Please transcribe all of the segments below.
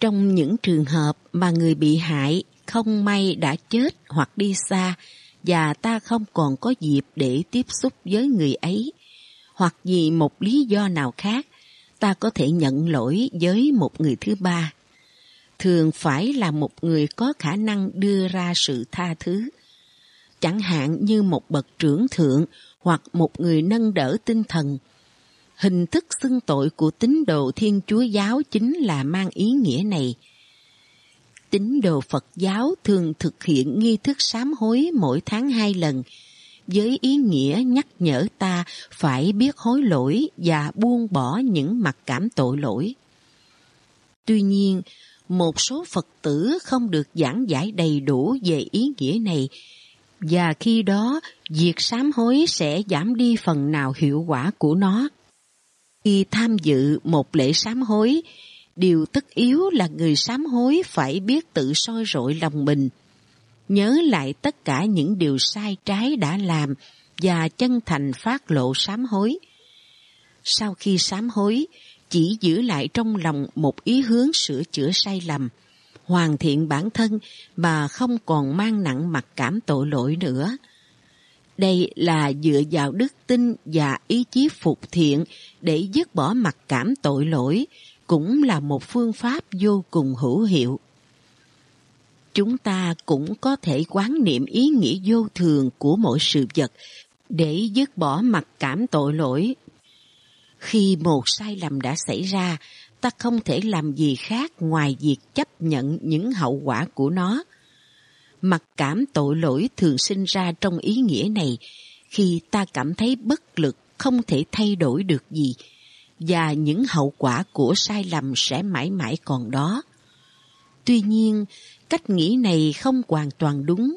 Trong những trường hợp mà người bị hại không may đã chết hoặc đi xa và ta không còn có dịp để tiếp xúc với người ấy, hoặc vì một lý do nào khác, ta có thể nhận lỗi với một người thứ ba. Thường phải là một người có khả năng đưa ra sự tha thứ. Chẳng hạn như một bậc trưởng thượng hoặc một người nâng đỡ tinh thần. Hình thức xưng tội của tín đồ Thiên Chúa Giáo chính là mang ý nghĩa này. Tín đồ Phật giáo thường thực hiện nghi thức sám hối mỗi tháng hai lần, với ý nghĩa nhắc nhở ta phải biết hối lỗi và buông bỏ những mặc cảm tội lỗi. Tuy nhiên, một số Phật tử không được giảng giải đầy đủ về ý nghĩa này và khi đó việc sám hối sẽ giảm đi phần nào hiệu quả của nó. Khi tham dự một lễ sám hối, điều tất yếu là người sám hối phải biết tự soi rọi lòng mình, nhớ lại tất cả những điều sai trái đã làm và chân thành phát lộ sám hối. Sau khi sám hối, chỉ giữ lại trong lòng một ý hướng sửa chữa sai lầm, hoàn thiện bản thân mà không còn mang nặng mặc cảm tội lỗi nữa. Đây là dựa vào đức tin và ý chí phục thiện để dứt bỏ mặc cảm tội lỗi, cũng là một phương pháp vô cùng hữu hiệu. Chúng ta cũng có thể quán niệm ý nghĩa vô thường của mỗi sự vật để dứt bỏ mặc cảm tội lỗi. Khi một sai lầm đã xảy ra, ta không thể làm gì khác ngoài việc chấp nhận những hậu quả của nó. Mặc cảm tội lỗi thường sinh ra trong ý nghĩa này khi ta cảm thấy bất lực không thể thay đổi được gì và những hậu quả của sai lầm sẽ mãi mãi còn đó. Tuy nhiên, cách nghĩ này không hoàn toàn đúng.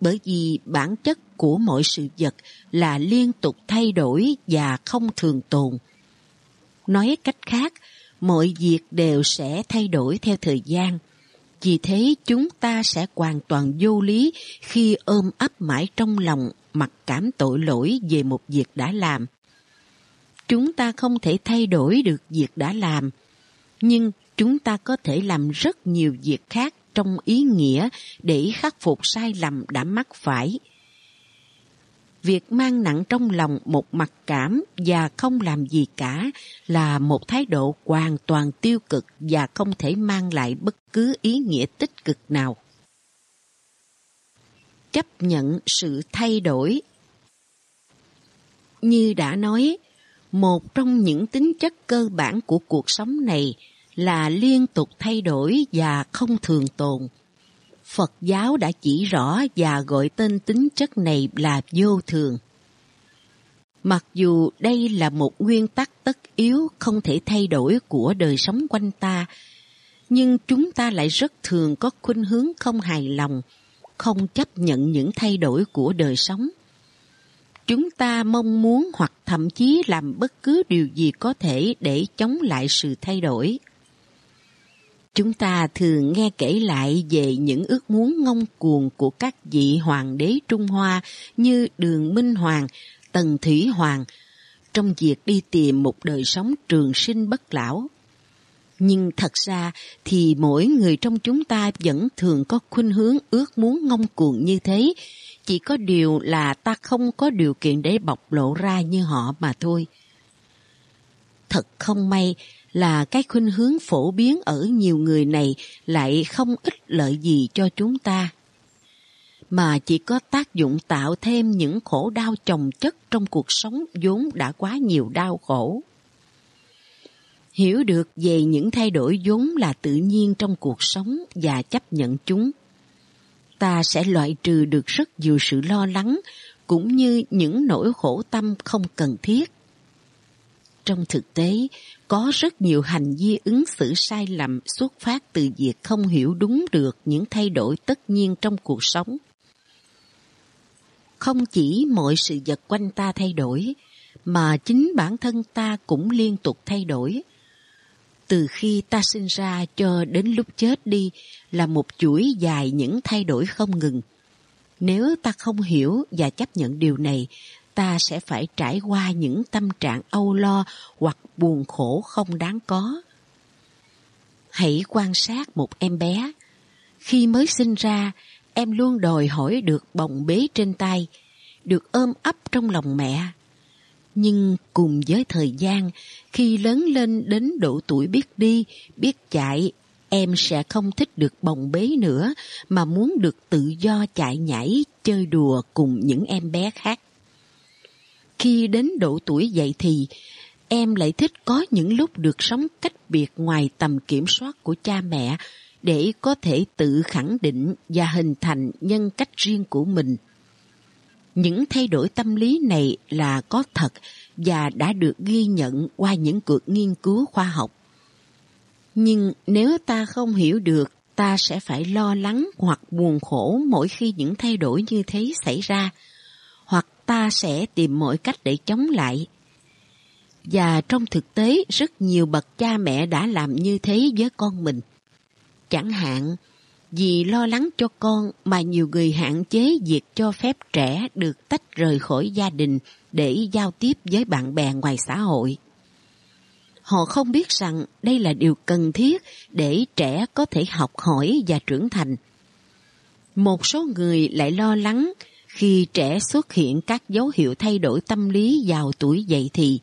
Bởi vì bản chất của mọi sự vật là liên tục thay đổi và không thường tồn. Nói cách khác, mọi việc đều sẽ thay đổi theo thời gian. Vì thế chúng ta sẽ hoàn toàn vô lý khi ôm ấp mãi trong lòng mặc cảm tội lỗi về một việc đã làm. Chúng ta không thể thay đổi được việc đã làm, nhưng chúng ta có thể làm rất nhiều việc khác trong ý nghĩa để khắc phục sai lầm đã mắc phải. Việc mang nặng trong lòng một mặc cảm và không làm gì cả là một thái độ hoàn toàn tiêu cực và không thể mang lại bất cứ ý nghĩa tích cực nào. Chấp nhận sự thay đổi Như đã nói, một trong những tính chất cơ bản của cuộc sống này là liên tục thay đổi và không thường tồn. Phật giáo đã chỉ rõ và gọi tên tính chất này là vô thường. Mặc dù đây là một nguyên tắc tất yếu không thể thay đổi của đời sống quanh ta, nhưng chúng ta lại rất thường có khuynh hướng không hài lòng, không chấp nhận những thay đổi của đời sống. Chúng ta mong muốn hoặc thậm chí làm bất cứ điều gì có thể để chống lại sự thay đổi. Chúng ta thường nghe kể lại về những ước muốn ngông cuồng của các vị hoàng đế Trung Hoa như Đường Minh Hoàng, Tần Thủy Hoàng, trong việc đi tìm một đời sống trường sinh bất lão. Nhưng thật ra thì mỗi người trong chúng ta vẫn thường có khuynh hướng ước muốn ngông cuồng như thế, chỉ có điều là ta không có điều kiện để bộc lộ ra như họ mà thôi. Thật không may là cái khuynh hướng phổ biến ở nhiều người này lại không ích lợi gì cho chúng ta mà chỉ có tác dụng tạo thêm những khổ đau chồng chất trong cuộc sống vốn đã quá nhiều đau khổ. Hiểu được về những thay đổi vốn là tự nhiên trong cuộc sống và chấp nhận chúng, ta sẽ loại trừ được rất nhiều sự lo lắng cũng như những nỗi khổ tâm không cần thiết. Trong thực tế, có rất nhiều hành vi ứng xử sai lầm xuất phát từ việc không hiểu đúng được những thay đổi tất nhiên trong cuộc sống. Không chỉ mọi sự vật quanh ta thay đổi, mà chính bản thân ta cũng liên tục thay đổi. Từ khi ta sinh ra cho đến lúc chết đi là một chuỗi dài những thay đổi không ngừng. Nếu ta không hiểu và chấp nhận điều này, ta sẽ phải trải qua những tâm trạng âu lo hoặc buồn khổ không đáng có. Hãy quan sát một em bé. Khi mới sinh ra, em luôn đòi hỏi được bồng bế trên tay, được ôm ấp trong lòng mẹ. Nhưng cùng với thời gian, khi lớn lên đến độ tuổi biết đi, biết chạy, em sẽ không thích được bồng bế nữa mà muốn được tự do chạy nhảy, chơi đùa cùng những em bé khác. Khi đến độ tuổi dậy thì, em lại thích có những lúc được sống cách biệt ngoài tầm kiểm soát của cha mẹ để có thể tự khẳng định và hình thành nhân cách riêng của mình. Những thay đổi tâm lý này là có thật và đã được ghi nhận qua những cuộc nghiên cứu khoa học. Nhưng nếu ta không hiểu được, ta sẽ phải lo lắng hoặc buồn khổ mỗi khi những thay đổi như thế xảy ra, ta sẽ tìm mọi cách để chống lại. Và trong thực tế, rất nhiều bậc cha mẹ đã làm như thế với con mình. Chẳng hạn, vì lo lắng cho con mà nhiều người hạn chế việc cho phép trẻ được tách rời khỏi gia đình để giao tiếp với bạn bè ngoài xã hội. Họ không biết rằng đây là điều cần thiết để trẻ có thể học hỏi và trưởng thành. Một số người lại lo lắng khi trẻ xuất hiện các dấu hiệu thay đổi tâm lý vào tuổi dậy thì.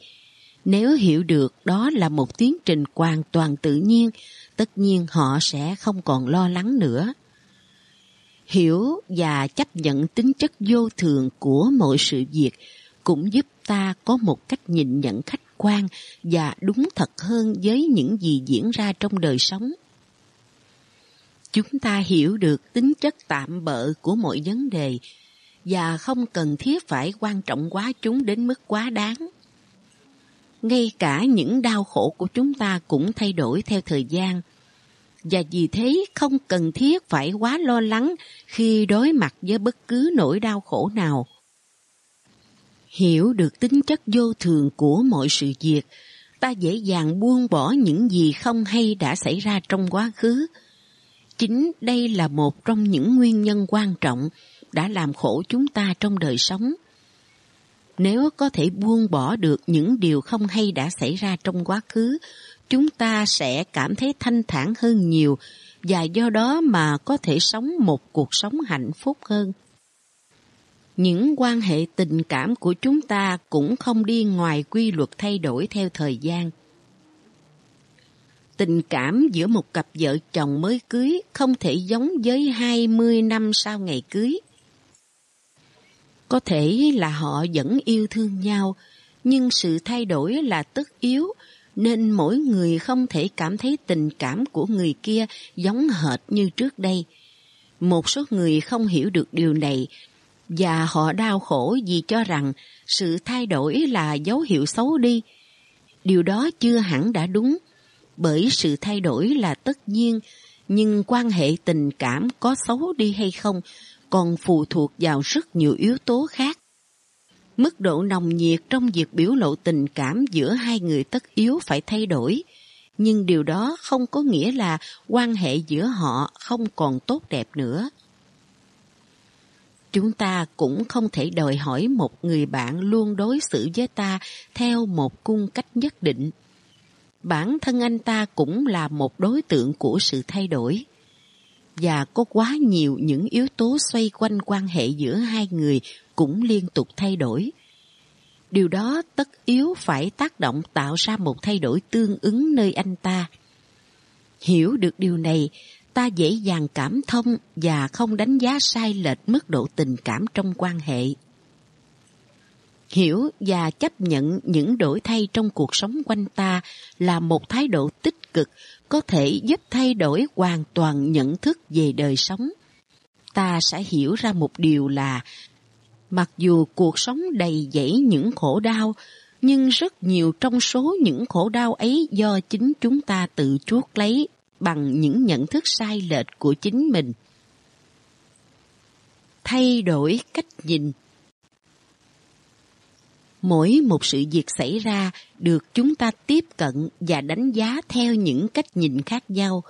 Nếu hiểu được đó là một tiến trình hoàn toàn tự nhiên, tất nhiên họ sẽ không còn lo lắng nữa. Hiểu và chấp nhận tính chất vô thường của mọi sự việc cũng giúp ta có một cách nhìn nhận khách quan và đúng thật hơn với những gì diễn ra trong đời sống. Chúng ta hiểu được tính chất tạm bợ của mọi vấn đề và không cần thiết phải quan trọng quá chúng đến mức quá đáng. Ngay cả những đau khổ của chúng ta cũng thay đổi theo thời gian, và vì thế không cần thiết phải quá lo lắng khi đối mặt với bất cứ nỗi đau khổ nào. Hiểu được tính chất vô thường của mọi sự việc, ta dễ dàng buông bỏ những gì không hay đã xảy ra trong quá khứ. Chính đây là một trong những nguyên nhân quan trọng đã làm khổ chúng ta trong đời sống. Nếu có thể buông bỏ được những điều không hay đã xảy ra trong quá khứ, chúng ta sẽ cảm thấy thanh thản hơn nhiều và do đó mà có thể sống một cuộc sống hạnh phúc hơn. Những quan hệ tình cảm của chúng ta cũng không đi ngoài quy luật thay đổi theo thời gian. Tình cảm giữa một cặp vợ chồng mới cưới không thể giống với 20 năm sau ngày cưới. Có thể là họ vẫn yêu thương nhau, nhưng sự thay đổi là tất yếu, nên mỗi người không thể cảm thấy tình cảm của người kia giống hệt như trước đây. Một số người không hiểu được điều này và họ đau khổ vì cho rằng sự thay đổi là dấu hiệu xấu đi. Điều đó chưa hẳn đã đúng, bởi sự thay đổi là tất nhiên, nhưng quan hệ tình cảm có xấu đi hay không còn phụ thuộc vào rất nhiều yếu tố khác. Mức độ nồng nhiệt trong việc biểu lộ tình cảm giữa hai người tất yếu phải thay đổi, nhưng điều đó không có nghĩa là quan hệ giữa họ không còn tốt đẹp nữa. Chúng ta cũng không thể đòi hỏi một người bạn luôn đối xử với ta theo một cung cách nhất định. Bản thân anh ta cũng là một đối tượng của sự thay đổi và có quá nhiều những yếu tố xoay quanh quan hệ giữa hai người cũng liên tục thay đổi. Điều đó tất yếu phải tác động tạo ra một thay đổi tương ứng nơi anh ta. Hiểu được điều này, ta dễ dàng cảm thông và không đánh giá sai lệch mức độ tình cảm trong quan hệ. Hiểu và chấp nhận những đổi thay trong cuộc sống quanh ta là một thái độ tích cực có thể giúp thay đổi hoàn toàn nhận thức về đời sống. Ta sẽ hiểu ra một điều là mặc dù cuộc sống đầy dẫy những khổ đau, nhưng rất nhiều trong số những khổ đau ấy do chính chúng ta tự chuốc lấy bằng những nhận thức sai lệch của chính mình. Thay đổi cách nhìn Mỗi một sự việc xảy ra được chúng ta tiếp cận và đánh giá theo những cách nhìn khác nhau.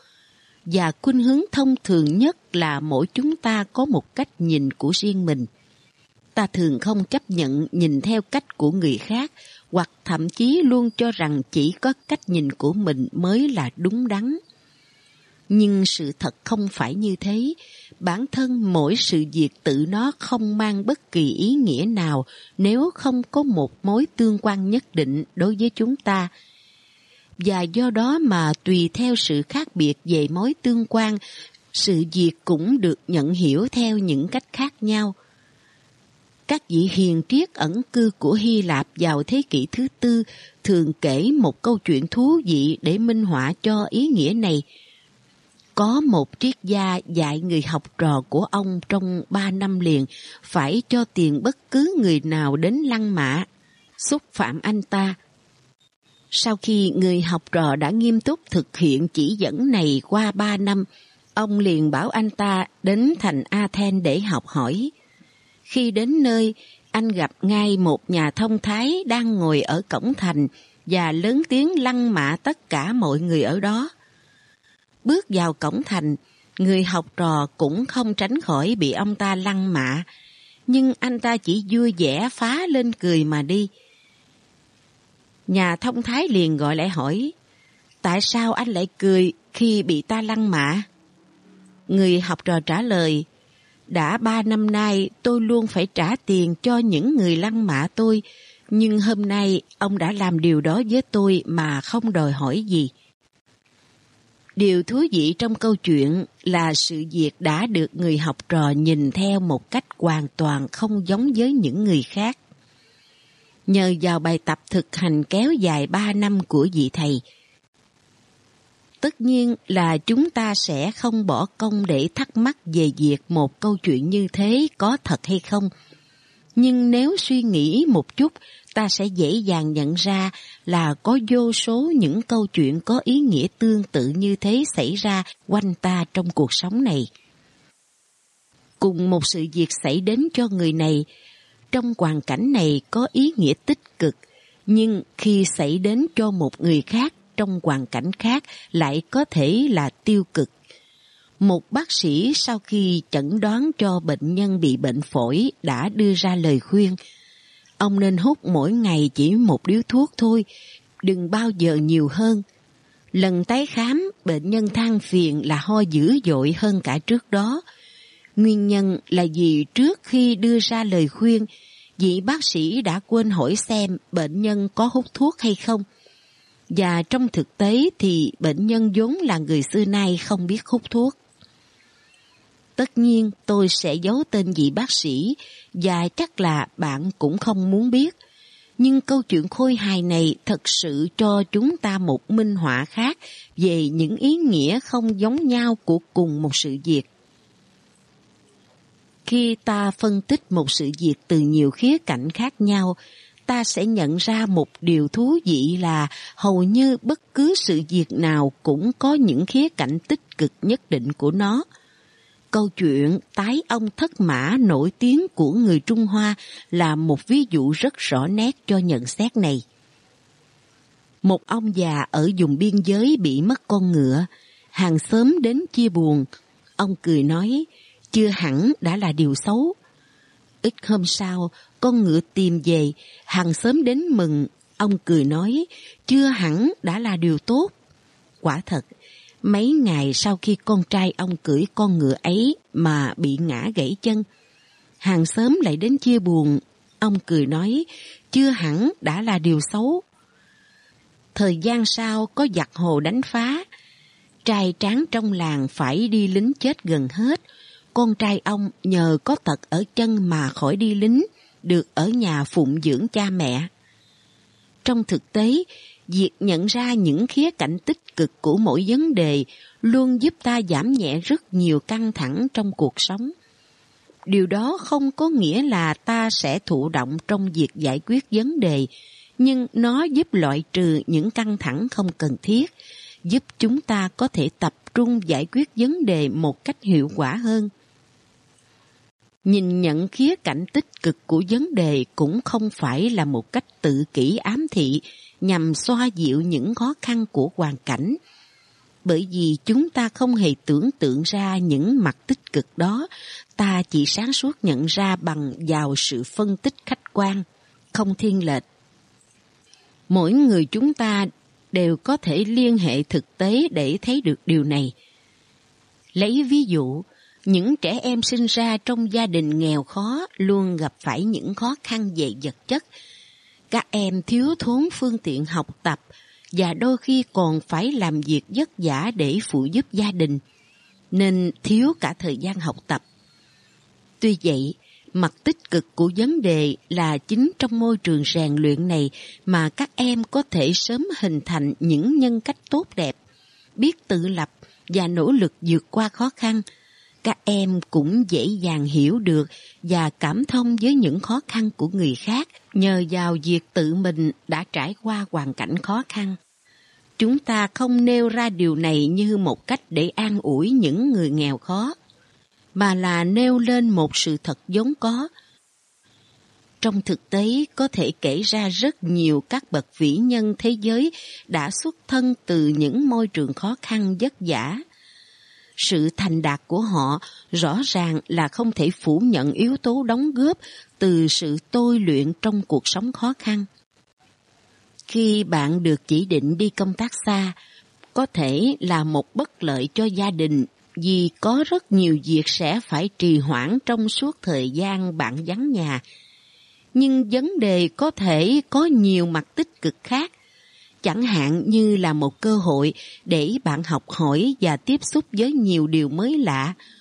Và khuynh hướng thông thường nhất là mỗi chúng ta có một cách nhìn của riêng mình. Ta thường không chấp nhận nhìn theo cách của người khác, hoặc thậm chí luôn cho rằng chỉ có cách nhìn của mình mới là đúng đắn. Nhưng sự thật không phải như thế. Bản thân mỗi sự việc tự nó không mang bất kỳ ý nghĩa nào nếu không có một mối tương quan nhất định đối với chúng ta. Và do đó mà tùy theo sự khác biệt về mối tương quan, sự việc cũng được nhận hiểu theo những cách khác nhau. Các vị hiền triết ẩn cư của Hy Lạp vào thế kỷ thứ tư thường kể một câu chuyện thú vị để minh họa cho ý nghĩa này. Có một triết gia dạy người học trò của ông trong ba năm liền phải cho tiền bất cứ người nào đến lăng mạ, xúc phạm anh ta. Sau khi người học trò đã nghiêm túc thực hiện chỉ dẫn này qua ba năm, ông liền bảo anh ta đến thành Athens để học hỏi. Khi đến nơi, anh gặp ngay một nhà thông thái đang ngồi ở cổng thành và lớn tiếng lăng mạ tất cả mọi người ở đó. Bước vào cổng thành, người học trò cũng không tránh khỏi bị ông ta lăng mạ, nhưng anh ta chỉ vui vẻ phá lên cười mà đi. Nhà thông thái liền gọi lại hỏi, tại sao anh lại cười khi bị ta lăng mạ? Người học trò trả lời, đã ba năm nay tôi luôn phải trả tiền cho những người lăng mạ tôi, nhưng hôm nay ông đã làm điều đó với tôi mà không đòi hỏi gì. Điều thú vị trong câu chuyện là sự việc đã được người học trò nhìn theo một cách hoàn toàn không giống với những người khác. Nhờ vào bài tập thực hành kéo dài ba năm của vị thầy, Tất nhiên là chúng ta sẽ không bỏ công để thắc mắc về việc một câu chuyện như thế có thật hay không. Nhưng nếu suy nghĩ một chút, ta sẽ dễ dàng nhận ra là có vô số những câu chuyện có ý nghĩa tương tự như thế xảy ra quanh ta trong cuộc sống này. Cùng một sự việc xảy đến cho người này, trong hoàn cảnh này có ý nghĩa tích cực, nhưng khi xảy đến cho một người khác trong hoàn cảnh khác lại có thể là tiêu cực. Một bác sĩ sau khi chẩn đoán cho bệnh nhân bị bệnh phổi đã đưa ra lời khuyên Ông nên hút mỗi ngày chỉ một điếu thuốc thôi, đừng bao giờ nhiều hơn. Lần tái khám, bệnh nhân than phiền là ho dữ dội hơn cả trước đó. Nguyên nhân là vì trước khi đưa ra lời khuyên, vị bác sĩ đã quên hỏi xem bệnh nhân có hút thuốc hay không. Và trong thực tế thì bệnh nhân vốn là người xưa nay không biết hút thuốc. Tất nhiên tôi sẽ giấu tên vị bác sĩ và chắc là bạn cũng không muốn biết. Nhưng câu chuyện khôi hài này thật sự cho chúng ta một minh họa khác về những ý nghĩa không giống nhau của cùng một sự việc. Khi ta phân tích một sự việc từ nhiều khía cạnh khác nhau, ta sẽ nhận ra một điều thú vị là hầu như bất cứ sự việc nào cũng có những khía cạnh tích cực nhất định của nó. Câu chuyện tái ông thất mã nổi tiếng của người Trung Hoa là một ví dụ rất rõ nét cho nhận xét này. Một ông già ở vùng biên giới bị mất con ngựa, hàng xóm đến chia buồn. Ông cười nói, chưa hẳn đã là điều xấu. Ít hôm sau, con ngựa tìm về, hàng xóm đến mừng. Ông cười nói, chưa hẳn đã là điều tốt. Quả thật, Mấy ngày sau khi con trai ông cưỡi con ngựa ấy mà bị ngã gãy chân, hàng xóm lại đến chia buồn. Ông cười nói, chưa hẳn đã là điều xấu. Thời gian sau có giặc hồ đánh phá, trai tráng trong làng phải đi lính chết gần hết. Con trai ông nhờ có tật ở chân mà khỏi đi lính, được ở nhà phụng dưỡng cha mẹ. Trong thực tế, việc nhận ra những khía cạnh tích cực của mỗi vấn đề luôn giúp ta giảm nhẹ rất nhiều căng thẳng trong cuộc sống. Điều đó không có nghĩa là ta sẽ thụ động trong việc giải quyết vấn đề, nhưng nó giúp loại trừ những căng thẳng không cần thiết, giúp chúng ta có thể tập trung giải quyết vấn đề một cách hiệu quả hơn. Nhìn nhận khía cạnh tích cực của vấn đề cũng không phải là một cách tự kỷ ám thị nhằm xoa dịu những khó khăn của hoàn cảnh. Bởi vì chúng ta không hề tưởng tượng ra những mặt tích cực đó, ta chỉ sáng suốt nhận ra bằng vào sự phân tích khách quan, không thiên lệch. Mỗi người chúng ta đều có thể liên hệ thực tế để thấy được điều này. Lấy ví dụ, những trẻ em sinh ra trong gia đình nghèo khó luôn gặp phải những khó khăn về vật chất. Các em thiếu thốn phương tiện học tập và đôi khi còn phải làm việc vất vả để phụ giúp gia đình, nên thiếu cả thời gian học tập. Tuy vậy, mặt tích cực của vấn đề là chính trong môi trường rèn luyện này mà các em có thể sớm hình thành những nhân cách tốt đẹp, biết tự lập và nỗ lực vượt qua khó khăn. Các em cũng dễ dàng hiểu được và cảm thông với những khó khăn của người khác nhờ vào việc tự mình đã trải qua hoàn cảnh khó khăn. Chúng ta không nêu ra điều này như một cách để an ủi những người nghèo khó, mà là nêu lên một sự thật vốn có. Trong thực tế có thể kể ra rất nhiều các bậc vĩ nhân thế giới đã xuất thân từ những môi trường khó khăn vất vả. Sự thành đạt của họ rõ ràng là không thể phủ nhận yếu tố đóng góp từ sự tôi luyện trong cuộc sống khó khăn. Khi bạn được chỉ định đi công tác xa, có thể là một bất lợi cho gia đình vì có rất nhiều việc sẽ phải trì hoãn trong suốt thời gian bạn vắng nhà. Nhưng vấn đề có thể có nhiều mặt tích cực khác, chẳng hạn như là một cơ hội để bạn học hỏi và tiếp xúc với nhiều điều mới lạ, hoặc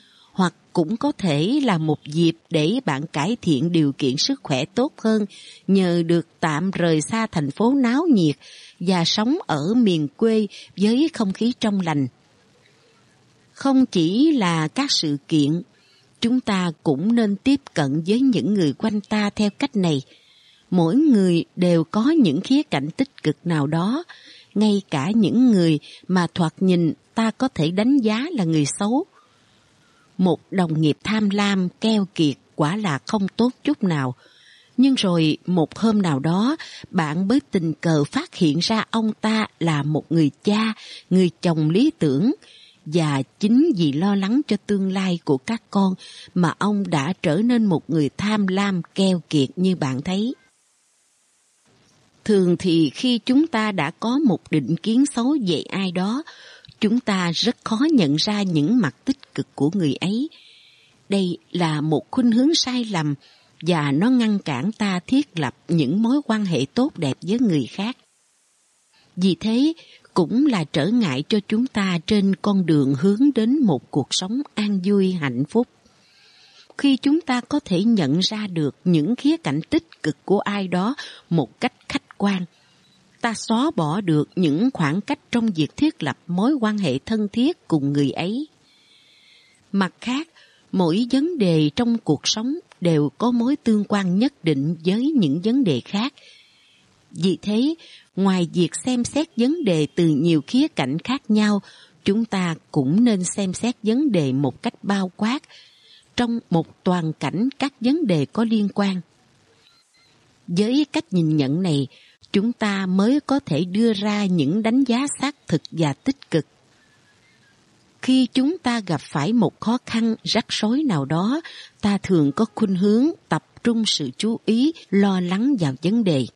cũng có thể là một dịp để bạn cải thiện điều kiện sức khỏe tốt hơn nhờ được tạm rời xa thành phố náo nhiệt và sống ở miền quê với không khí trong lành. Không chỉ là các sự kiện, chúng ta cũng nên tiếp cận với những người quanh ta theo cách này. Mỗi người đều có những khía cạnh tích cực nào đó, ngay cả những người mà thoạt nhìn ta có thể đánh giá là người xấu một đồng nghiệp tham lam, keo kiệt quả là không tốt chút nào. Nhưng rồi một hôm nào đó, bạn mới tình cờ phát hiện ra ông ta là một người cha, người chồng lý tưởng, và chính vì lo lắng cho tương lai của các con mà ông đã trở nên một người tham lam keo kiệt như bạn thấy. Thường thì khi chúng ta đã có một định kiến xấu về ai đó, chúng ta rất khó nhận ra những mặt tích cực của người ấy. Đây là một khuynh hướng sai lầm và nó ngăn cản ta thiết lập những mối quan hệ tốt đẹp với người khác. Vì thế, cũng là trở ngại cho chúng ta trên con đường hướng đến một cuộc sống an vui hạnh phúc. Khi chúng ta có thể nhận ra được những khía cạnh tích cực của ai đó một cách khách quan, ta xóa bỏ được những khoảng cách trong việc thiết lập mối quan hệ thân thiết cùng người ấy. Mặt khác, mỗi vấn đề trong cuộc sống đều có mối tương quan nhất định với những vấn đề khác. Vì thế, ngoài việc xem xét vấn đề từ nhiều khía cạnh khác nhau, chúng ta cũng nên xem xét vấn đề một cách bao quát trong một toàn cảnh các vấn đề có liên quan. Với cách nhìn nhận này, chúng ta mới có thể đưa ra những đánh giá xác thực và tích cực. Khi chúng ta gặp phải một khó khăn rắc rối nào đó, ta thường có khuynh hướng tập trung sự chú ý, lo lắng vào vấn đề.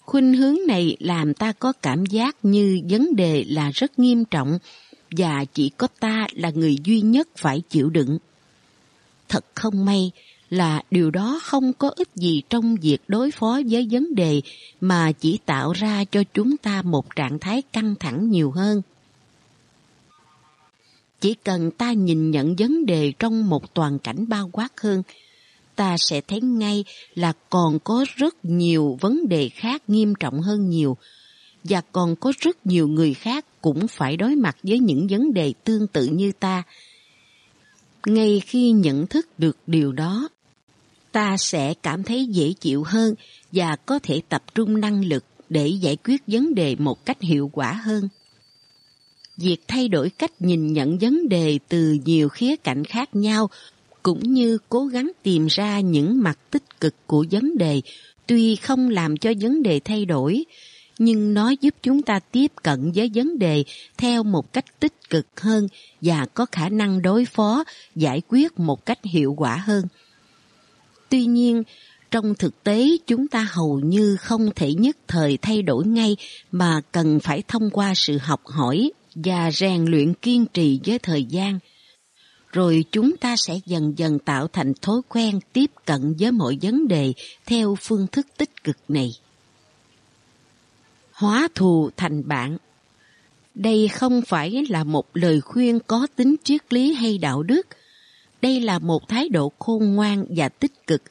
Khuynh hướng này làm ta có cảm giác như vấn đề là rất nghiêm trọng và chỉ có ta là người duy nhất phải chịu đựng. Thật không may, là điều đó không có ích gì trong việc đối phó với vấn đề mà chỉ tạo ra cho chúng ta một trạng thái căng thẳng nhiều hơn. Chỉ cần ta nhìn nhận vấn đề trong một toàn cảnh bao quát hơn, ta sẽ thấy ngay là còn có rất nhiều vấn đề khác nghiêm trọng hơn nhiều, và còn có rất nhiều người khác cũng phải đối mặt với những vấn đề tương tự như ta. Ngay khi nhận thức được điều đó, ta sẽ cảm thấy dễ chịu hơn và có thể tập trung năng lực để giải quyết vấn đề một cách hiệu quả hơn. Việc thay đổi cách nhìn nhận vấn đề từ nhiều khía cạnh khác nhau cũng như cố gắng tìm ra những mặt tích cực của vấn đề tuy không làm cho vấn đề thay đổi, nhưng nó giúp chúng ta tiếp cận với vấn đề theo một cách tích cực hơn và có khả năng đối phó, giải quyết một cách hiệu quả hơn. Tuy nhiên, trong thực tế chúng ta hầu như không thể nhất thời thay đổi ngay mà cần phải thông qua sự học hỏi và rèn luyện kiên trì với thời gian, rồi chúng ta sẽ dần dần tạo thành thói quen tiếp cận với mọi vấn đề theo phương thức tích cực này. Hóa thù thành bạn Đây không phải là một lời khuyên có tính triết lý hay đạo đức. Đây là một thái độ khôn ngoan và tích cực,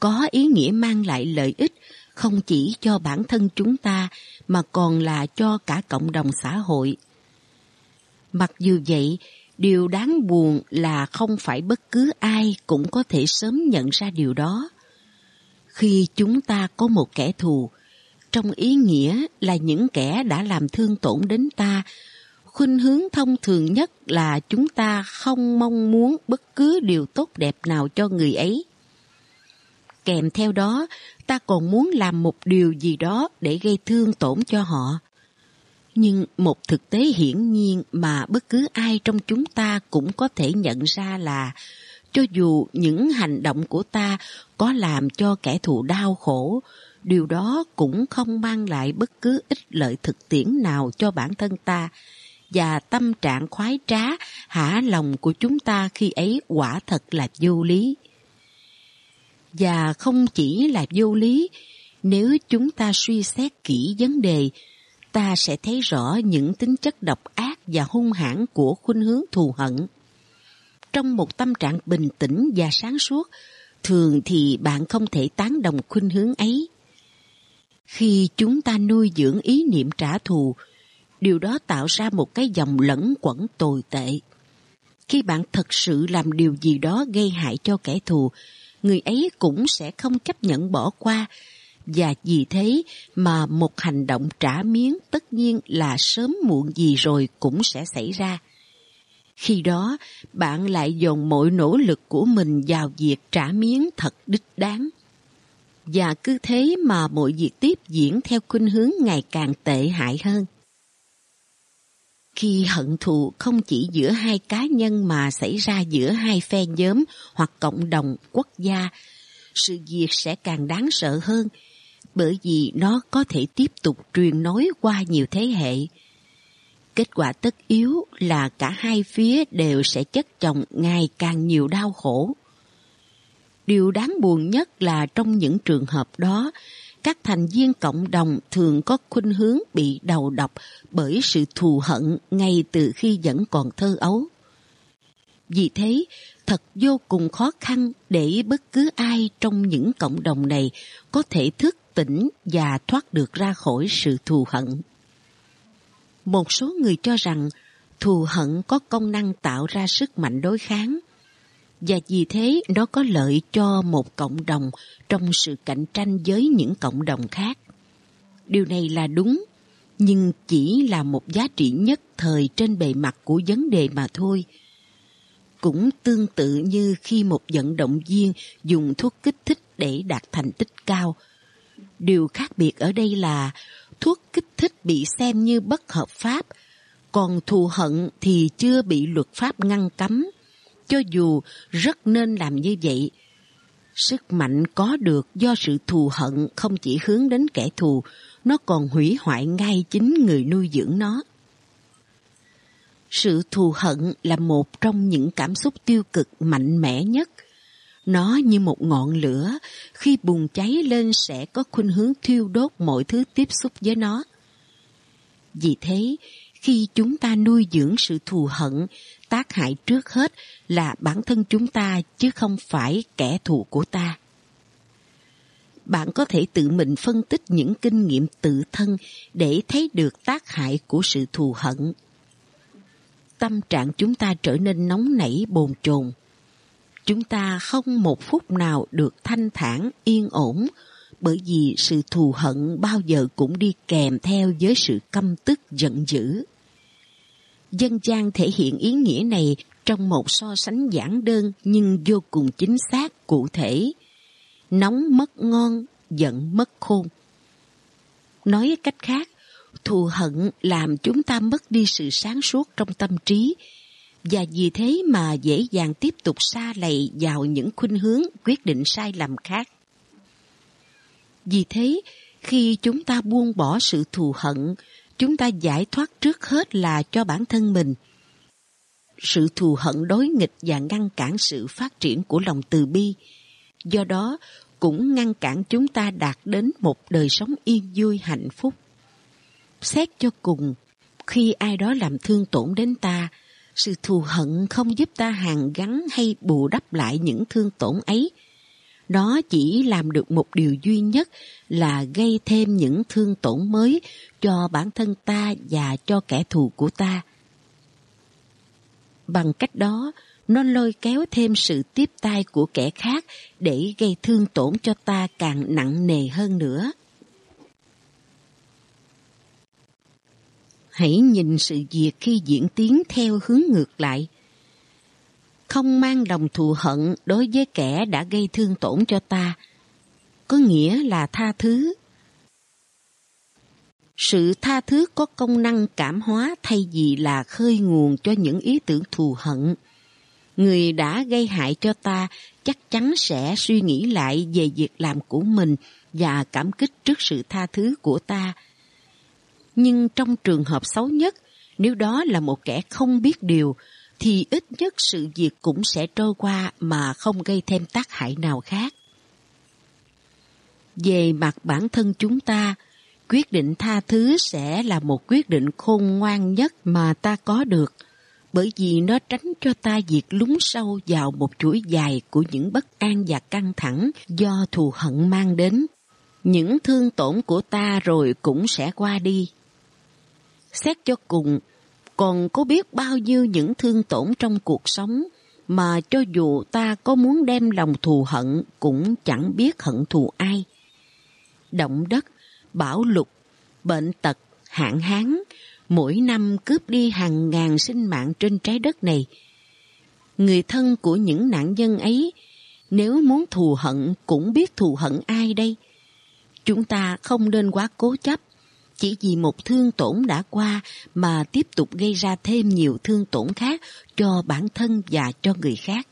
có ý nghĩa mang lại lợi ích không chỉ cho bản thân chúng ta mà còn là cho cả cộng đồng xã hội. Mặc dù vậy, điều đáng buồn là không phải bất cứ ai cũng có thể sớm nhận ra điều đó. Khi chúng ta có một kẻ thù, trong ý nghĩa là những kẻ đã làm thương tổn đến ta, khuynh hướng thông thường nhất là chúng ta không mong muốn bất cứ điều tốt đẹp nào cho người ấy. Kèm theo đó, ta còn muốn làm một điều gì đó để gây thương tổn cho họ. Nhưng một thực tế hiển nhiên mà bất cứ ai trong chúng ta cũng có thể nhận ra là cho dù những hành động của ta có làm cho kẻ thù đau khổ, điều đó cũng không mang lại bất cứ ích lợi thực tiễn nào cho bản thân ta và tâm trạng khoái trá hả lòng của chúng ta khi ấy quả thật là vô lý. Và không chỉ là vô lý, nếu chúng ta suy xét kỹ vấn đề, ta sẽ thấy rõ những tính chất độc ác và hung hãn của khuynh hướng thù hận. Trong một tâm trạng bình tĩnh và sáng suốt, thường thì bạn không thể tán đồng khuynh hướng ấy. Khi chúng ta nuôi dưỡng ý niệm trả thù, điều đó tạo ra một cái dòng lẫn quẩn tồi tệ. Khi bạn thật sự làm điều gì đó gây hại cho kẻ thù, người ấy cũng sẽ không chấp nhận bỏ qua và vì thế mà một hành động trả miếng tất nhiên là sớm muộn gì rồi cũng sẽ xảy ra. Khi đó, bạn lại dồn mọi nỗ lực của mình vào việc trả miếng thật đích đáng. Và cứ thế mà mọi việc tiếp diễn theo khuynh hướng ngày càng tệ hại hơn. Khi hận thù không chỉ giữa hai cá nhân mà xảy ra giữa hai phe nhóm hoặc cộng đồng quốc gia, sự việc sẽ càng đáng sợ hơn bởi vì nó có thể tiếp tục truyền nối qua nhiều thế hệ. Kết quả tất yếu là cả hai phía đều sẽ chất chồng ngày càng nhiều đau khổ. Điều đáng buồn nhất là trong những trường hợp đó, các thành viên cộng đồng thường có khuynh hướng bị đầu độc bởi sự thù hận ngay từ khi vẫn còn thơ ấu. Vì thế, thật vô cùng khó khăn để bất cứ ai trong những cộng đồng này có thể thức tỉnh và thoát được ra khỏi sự thù hận. Một số người cho rằng thù hận có công năng tạo ra sức mạnh đối kháng và vì thế nó có lợi cho một cộng đồng trong sự cạnh tranh với những cộng đồng khác. Điều này là đúng, nhưng chỉ là một giá trị nhất thời trên bề mặt của vấn đề mà thôi. Cũng tương tự như khi một vận động viên dùng thuốc kích thích để đạt thành tích cao. Điều khác biệt ở đây là thuốc kích thích bị xem như bất hợp pháp, còn thù hận thì chưa bị luật pháp ngăn cấm cho dù rất nên làm như vậy. Sức mạnh có được do sự thù hận không chỉ hướng đến kẻ thù, nó còn hủy hoại ngay chính người nuôi dưỡng nó. Sự thù hận là một trong những cảm xúc tiêu cực mạnh mẽ nhất. Nó như một ngọn lửa, khi bùng cháy lên sẽ có khuynh hướng thiêu đốt mọi thứ tiếp xúc với nó. Vì thế, khi chúng ta nuôi dưỡng sự thù hận, tác hại trước hết là bản thân chúng ta chứ không phải kẻ thù của ta. Bạn có thể tự mình phân tích những kinh nghiệm tự thân để thấy được tác hại của sự thù hận. Tâm trạng chúng ta trở nên nóng nảy bồn chồn. Chúng ta không một phút nào được thanh thản, yên ổn, bởi vì sự thù hận bao giờ cũng đi kèm theo với sự căm tức giận dữ. Dân gian thể hiện ý nghĩa này trong một so sánh giản đơn nhưng vô cùng chính xác, cụ thể. Nóng mất ngon, giận mất khôn. Nói cách khác, thù hận làm chúng ta mất đi sự sáng suốt trong tâm trí và vì thế mà dễ dàng tiếp tục xa lầy vào những khuynh hướng quyết định sai lầm khác. Vì thế, khi chúng ta buông bỏ sự thù hận, chúng ta giải thoát trước hết là cho bản thân mình. Sự thù hận đối nghịch và ngăn cản sự phát triển của lòng từ bi. Do đó, cũng ngăn cản chúng ta đạt đến một đời sống yên vui hạnh phúc. Xét cho cùng, khi ai đó làm thương tổn đến ta, sự thù hận không giúp ta hàn gắn hay bù đắp lại những thương tổn ấy. Nó chỉ làm được một điều duy nhất là gây thêm những thương tổn mới cho bản thân ta và cho kẻ thù của ta. Bằng cách đó, nó lôi kéo thêm sự tiếp tay của kẻ khác để gây thương tổn cho ta càng nặng nề hơn nữa. Hãy nhìn sự việc khi diễn tiến theo hướng ngược lại. Không mang lòng thù hận đối với kẻ đã gây thương tổn cho ta, có nghĩa là tha thứ. Sự tha thứ có công năng cảm hóa thay vì là khơi nguồn cho những ý tưởng thù hận người đã gây hại cho ta chắc chắn sẽ suy nghĩ lại về việc làm của mình và cảm kích trước sự tha thứ của ta. Nhưng trong trường hợp xấu nhất, nếu đó là một kẻ không biết điều, thì ít nhất sự việc cũng sẽ trôi qua mà không gây thêm tác hại nào khác. Về mặt bản thân chúng ta, quyết định tha thứ sẽ là một quyết định khôn ngoan nhất mà ta có được – bởi vì nó tránh cho ta việc lún sâu vào một chuỗi dài của những bất an và căng thẳng do thù hận mang đến. Những thương tổn của ta rồi cũng sẽ qua đi. Xét cho cùng, còn có biết bao nhiêu những thương tổn trong cuộc sống mà cho dù ta có muốn đem lòng thù hận cũng chẳng biết hận thù ai. Động đất, bão lụt, bệnh tật, hạn hán, mỗi năm cướp đi hàng ngàn sinh mạng trên trái đất này. Người thân của những nạn nhân ấy, nếu muốn thù hận cũng biết thù hận ai đây. Chúng ta không nên quá cố chấp, chỉ vì một thương tổn đã qua mà tiếp tục gây ra thêm nhiều thương tổn khác cho bản thân và cho người khác.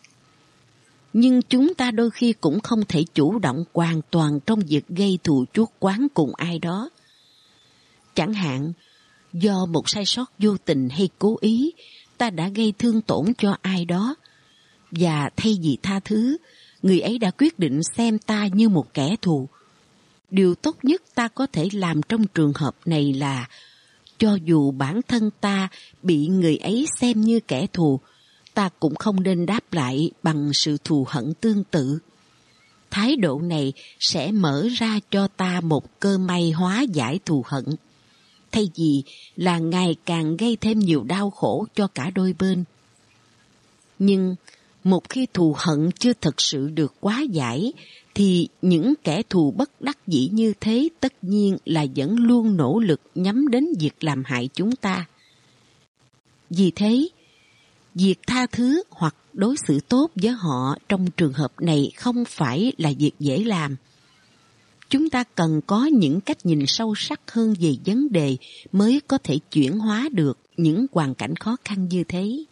Nhưng chúng ta đôi khi cũng không thể chủ động hoàn toàn trong việc gây thù chuốc quán cùng ai đó. Chẳng hạn, do một sai sót vô tình hay cố ý, ta đã gây thương tổn cho ai đó. Và thay vì tha thứ, người ấy đã quyết định xem ta như một kẻ thù. Điều tốt nhất ta có thể làm trong trường hợp này là cho dù bản thân ta bị người ấy xem như kẻ thù, ta cũng không nên đáp lại bằng sự thù hận tương tự. Thái độ này sẽ mở ra cho ta một cơ may hóa giải thù hận thay vì là ngày càng gây thêm nhiều đau khổ cho cả đôi bên. Nhưng một khi thù hận chưa thật sự được quá giải, thì những kẻ thù bất đắc dĩ như thế tất nhiên là vẫn luôn nỗ lực nhắm đến việc làm hại chúng ta. Vì thế, việc tha thứ hoặc đối xử tốt với họ trong trường hợp này không phải là việc dễ làm chúng ta cần có những cách nhìn sâu sắc hơn về vấn đề mới có thể chuyển hóa được những hoàn cảnh khó khăn như thế.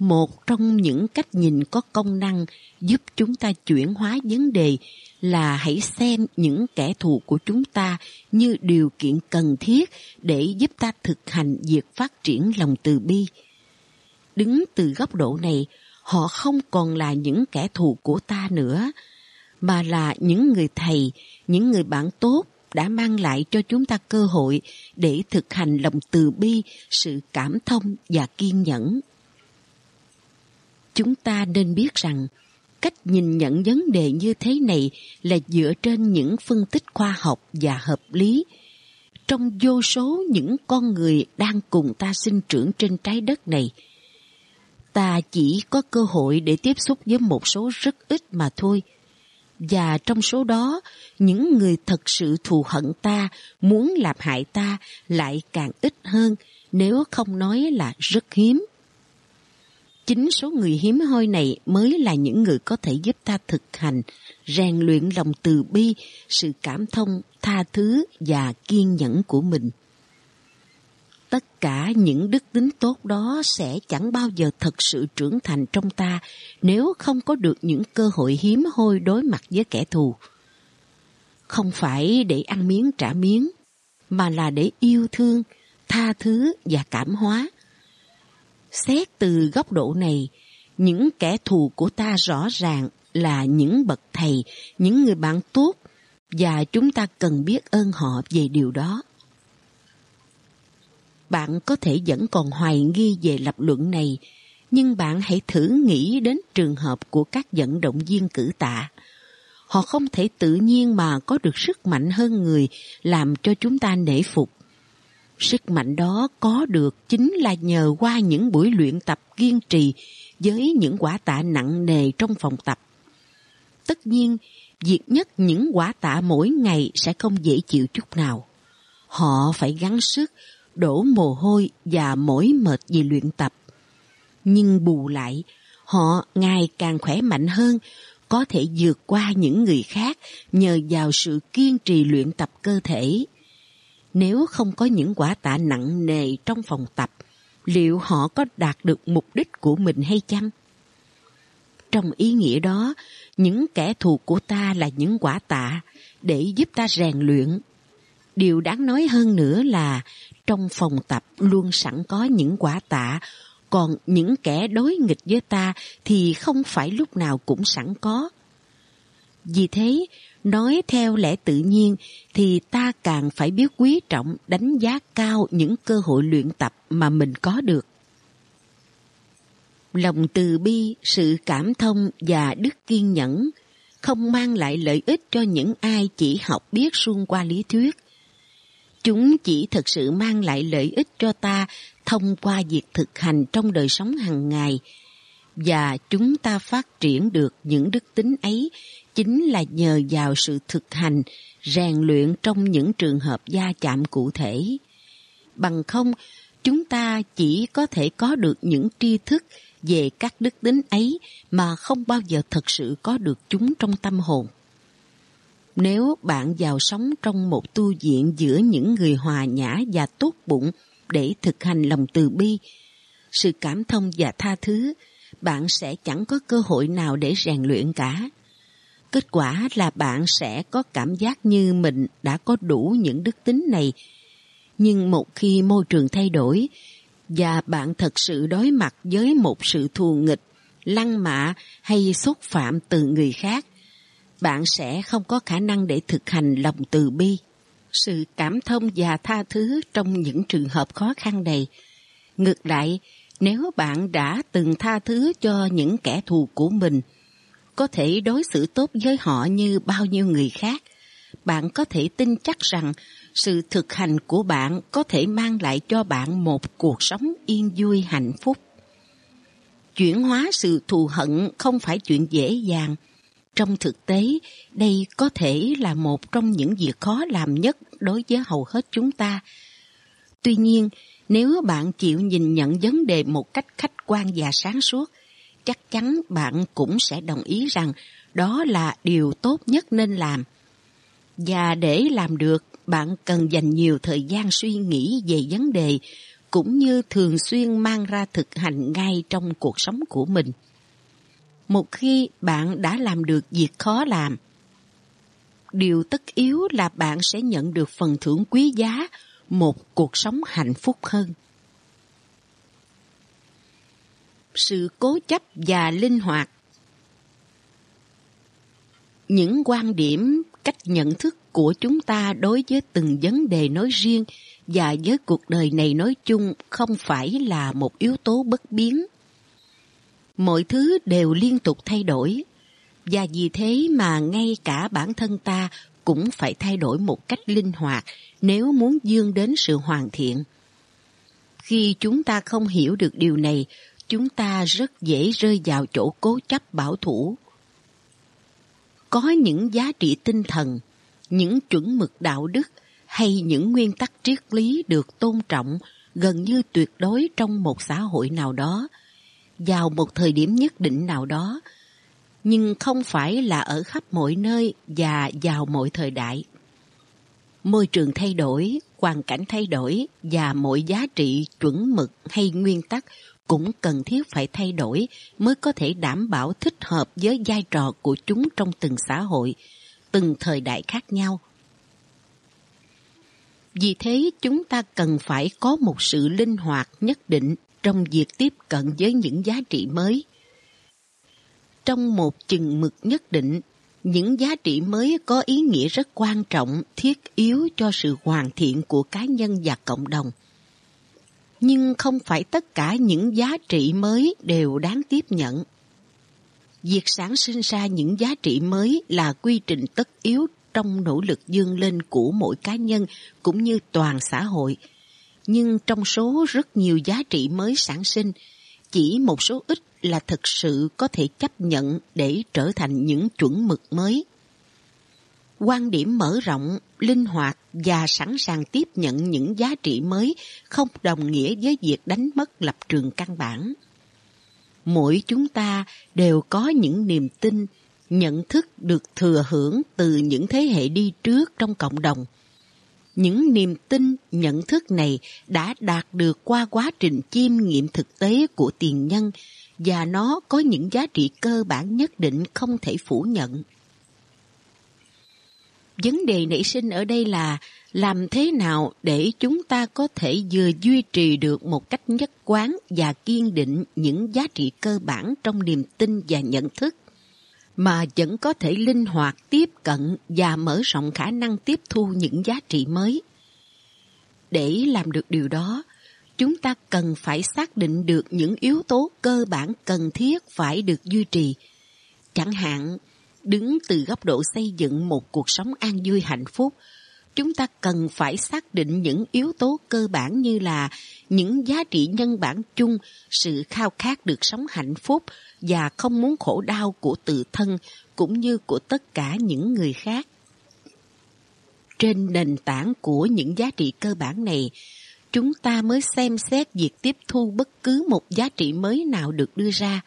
Một trong những cách nhìn có công năng giúp chúng ta chuyển hóa vấn đề là hãy xem những kẻ thù của chúng ta như điều kiện cần thiết để giúp ta thực hành việc phát triển lòng từ bi. Đứng từ góc độ này, họ không còn là những kẻ thù của ta nữa, mà là những người thầy, những người bạn tốt đã mang lại cho chúng ta cơ hội để thực hành lòng từ bi, sự cảm thông và kiên nhẫn. Chúng ta nên biết rằng cách nhìn nhận vấn đề như thế này là dựa trên những phân tích khoa học và hợp lý. Trong vô số những con người đang cùng ta sinh trưởng trên trái đất này, ta chỉ có cơ hội để tiếp xúc với một số rất ít mà thôi – và trong số đó, những người thật sự thù hận ta, muốn làm hại ta lại càng ít hơn, nếu không nói là rất hiếm. Chính số người hiếm hoi này mới là những người có thể giúp ta thực hành, rèn luyện lòng từ bi, sự cảm thông, tha thứ và kiên nhẫn của mình tất cả những đức tính tốt đó sẽ chẳng bao giờ thật sự trưởng thành trong ta nếu không có được những cơ hội hiếm hoi đối mặt với kẻ thù. Không phải để ăn miếng trả miếng, mà là để yêu thương, tha thứ và cảm hóa. Xét từ góc độ này, những kẻ thù của ta rõ ràng là những bậc thầy, những người bạn tốt và chúng ta cần biết ơn họ về điều đó. Bạn có thể vẫn còn hoài nghi về lập luận này, nhưng bạn hãy thử nghĩ đến trường hợp của các vận động viên cử tạ. Họ không thể tự nhiên mà có được sức mạnh hơn người làm cho chúng ta nể phục. Sức mạnh đó có được chính là nhờ qua những buổi luyện tập kiên trì với những quả tạ nặng nề trong phòng tập. Tất nhiên, việc nhất những quả tạ mỗi ngày sẽ không dễ chịu chút nào. Họ phải gắng sức, đổ mồ hôi và mỏi mệt vì luyện tập. Nhưng bù lại, họ ngày càng khỏe mạnh hơn, có thể vượt qua những người khác nhờ vào sự kiên trì luyện tập cơ thể. Nếu không có những quả tạ nặng nề trong phòng tập, liệu họ có đạt được mục đích của mình hay chăng? Trong ý nghĩa đó, những kẻ thù của ta là những quả tạ để giúp ta rèn luyện. Điều đáng nói hơn nữa là trong phòng tập luôn sẵn có những quả tạ, còn những kẻ đối nghịch với ta thì không phải lúc nào cũng sẵn có. Vì thế, nói theo lẽ tự nhiên thì ta càng phải biết quý trọng đánh giá cao những cơ hội luyện tập mà mình có được. Lòng từ bi, sự cảm thông và đức kiên nhẫn không mang lại lợi ích cho những ai chỉ học biết suông qua lý thuyết. Chúng chỉ thực sự mang lại lợi ích cho ta thông qua việc thực hành trong đời sống hàng ngày và chúng ta phát triển được những đức tính ấy chính là nhờ vào sự thực hành, rèn luyện trong những trường hợp gia chạm cụ thể. Bằng không, chúng ta chỉ có thể có được những tri thức về các đức tính ấy mà không bao giờ thật sự có được chúng trong tâm hồn. Nếu bạn vào sống trong một tu viện giữa những người hòa nhã và tốt bụng để thực hành lòng từ bi, sự cảm thông và tha thứ, bạn sẽ chẳng có cơ hội nào để rèn luyện cả. Kết quả là bạn sẽ có cảm giác như mình đã có đủ những đức tính này. Nhưng một khi môi trường thay đổi và bạn thật sự đối mặt với một sự thù nghịch, lăng mạ hay xúc phạm từ người khác, bạn sẽ không có khả năng để thực hành lòng từ bi. Sự cảm thông và tha thứ trong những trường hợp khó khăn này. Ngược lại, nếu bạn đã từng tha thứ cho những kẻ thù của mình, có thể đối xử tốt với họ như bao nhiêu người khác, bạn có thể tin chắc rằng sự thực hành của bạn có thể mang lại cho bạn một cuộc sống yên vui hạnh phúc. Chuyển hóa sự thù hận không phải chuyện dễ dàng. Trong thực tế, đây có thể là một trong những việc khó làm nhất đối với hầu hết chúng ta. Tuy nhiên, nếu bạn chịu nhìn nhận vấn đề một cách khách quan và sáng suốt, chắc chắn bạn cũng sẽ đồng ý rằng đó là điều tốt nhất nên làm. Và để làm được, bạn cần dành nhiều thời gian suy nghĩ về vấn đề cũng như thường xuyên mang ra thực hành ngay trong cuộc sống của mình. Một khi bạn đã làm được việc khó làm, điều tất yếu là bạn sẽ nhận được phần thưởng quý giá, một cuộc sống hạnh phúc hơn. Sự cố chấp và linh hoạt Những quan điểm, cách nhận thức của chúng ta đối với từng vấn đề nói riêng và với cuộc đời này nói chung không phải là một yếu tố bất biến. Mọi thứ đều liên tục thay đổi và vì thế mà ngay cả bản thân ta cũng phải thay đổi một cách linh hoạt nếu muốn dương đến sự hoàn thiện. Khi chúng ta không hiểu được điều này, chúng ta rất dễ rơi vào chỗ cố chấp bảo thủ. Có những giá trị tinh thần, những chuẩn mực đạo đức hay những nguyên tắc triết lý được tôn trọng gần như tuyệt đối trong một xã hội nào đó, vào một thời điểm nhất định nào đó, nhưng không phải là ở khắp mọi nơi và vào mọi thời đại môi trường thay đổi, hoàn cảnh thay đổi và mọi giá trị chuẩn mực hay nguyên tắc cũng cần thiết phải thay đổi mới có thể đảm bảo thích hợp với vai trò của chúng trong từng xã hội từng thời đại khác nhau Vì thế chúng ta cần phải có một sự linh hoạt nhất định trong việc tiếp cận với những giá trị mới. Trong một chừng mực nhất định, những giá trị mới có ý nghĩa rất quan trọng, thiết yếu cho sự hoàn thiện của cá nhân và cộng đồng. Nhưng không phải tất cả những giá trị mới đều đáng tiếp nhận. Việc sản sinh ra những giá trị mới là quy trình tất yếu trong nỗ lực dương lên của mỗi cá nhân cũng như toàn xã hội. Nhưng trong số rất nhiều giá trị mới sản sinh, chỉ một số ít là thực sự có thể chấp nhận để trở thành những chuẩn mực mới. Quan điểm mở rộng, linh hoạt và sẵn sàng tiếp nhận những giá trị mới không đồng nghĩa với việc đánh mất lập trường căn bản. Mỗi chúng ta đều có những niềm tin, nhận thức được thừa hưởng từ những thế hệ đi trước trong cộng đồng. Những niềm tin, nhận thức này đã đạt được qua quá trình chiêm nghiệm thực tế của tiền nhân và nó có những giá trị cơ bản nhất định không thể phủ nhận. Vấn đề nảy sinh ở đây là làm thế nào để chúng ta có thể vừa duy trì được một cách nhất quán và kiên định những giá trị cơ bản trong niềm tin và nhận thức mà vẫn có thể linh hoạt tiếp cận và mở rộng khả năng tiếp thu những giá trị mới. Để làm được điều đó, chúng ta cần phải xác định được những yếu tố cơ bản cần thiết phải được duy trì. Chẳng hạn, đứng từ góc độ xây dựng một cuộc sống an vui hạnh phúc, chúng ta cần phải xác định những yếu tố cơ bản như là những giá trị nhân bản chung, sự khao khát được sống hạnh phúc và không muốn khổ đau của tự thân cũng như của tất cả những người khác. Trên nền tảng của những giá trị cơ bản này, chúng ta mới xem xét việc tiếp thu bất cứ một giá trị mới nào được đưa ra.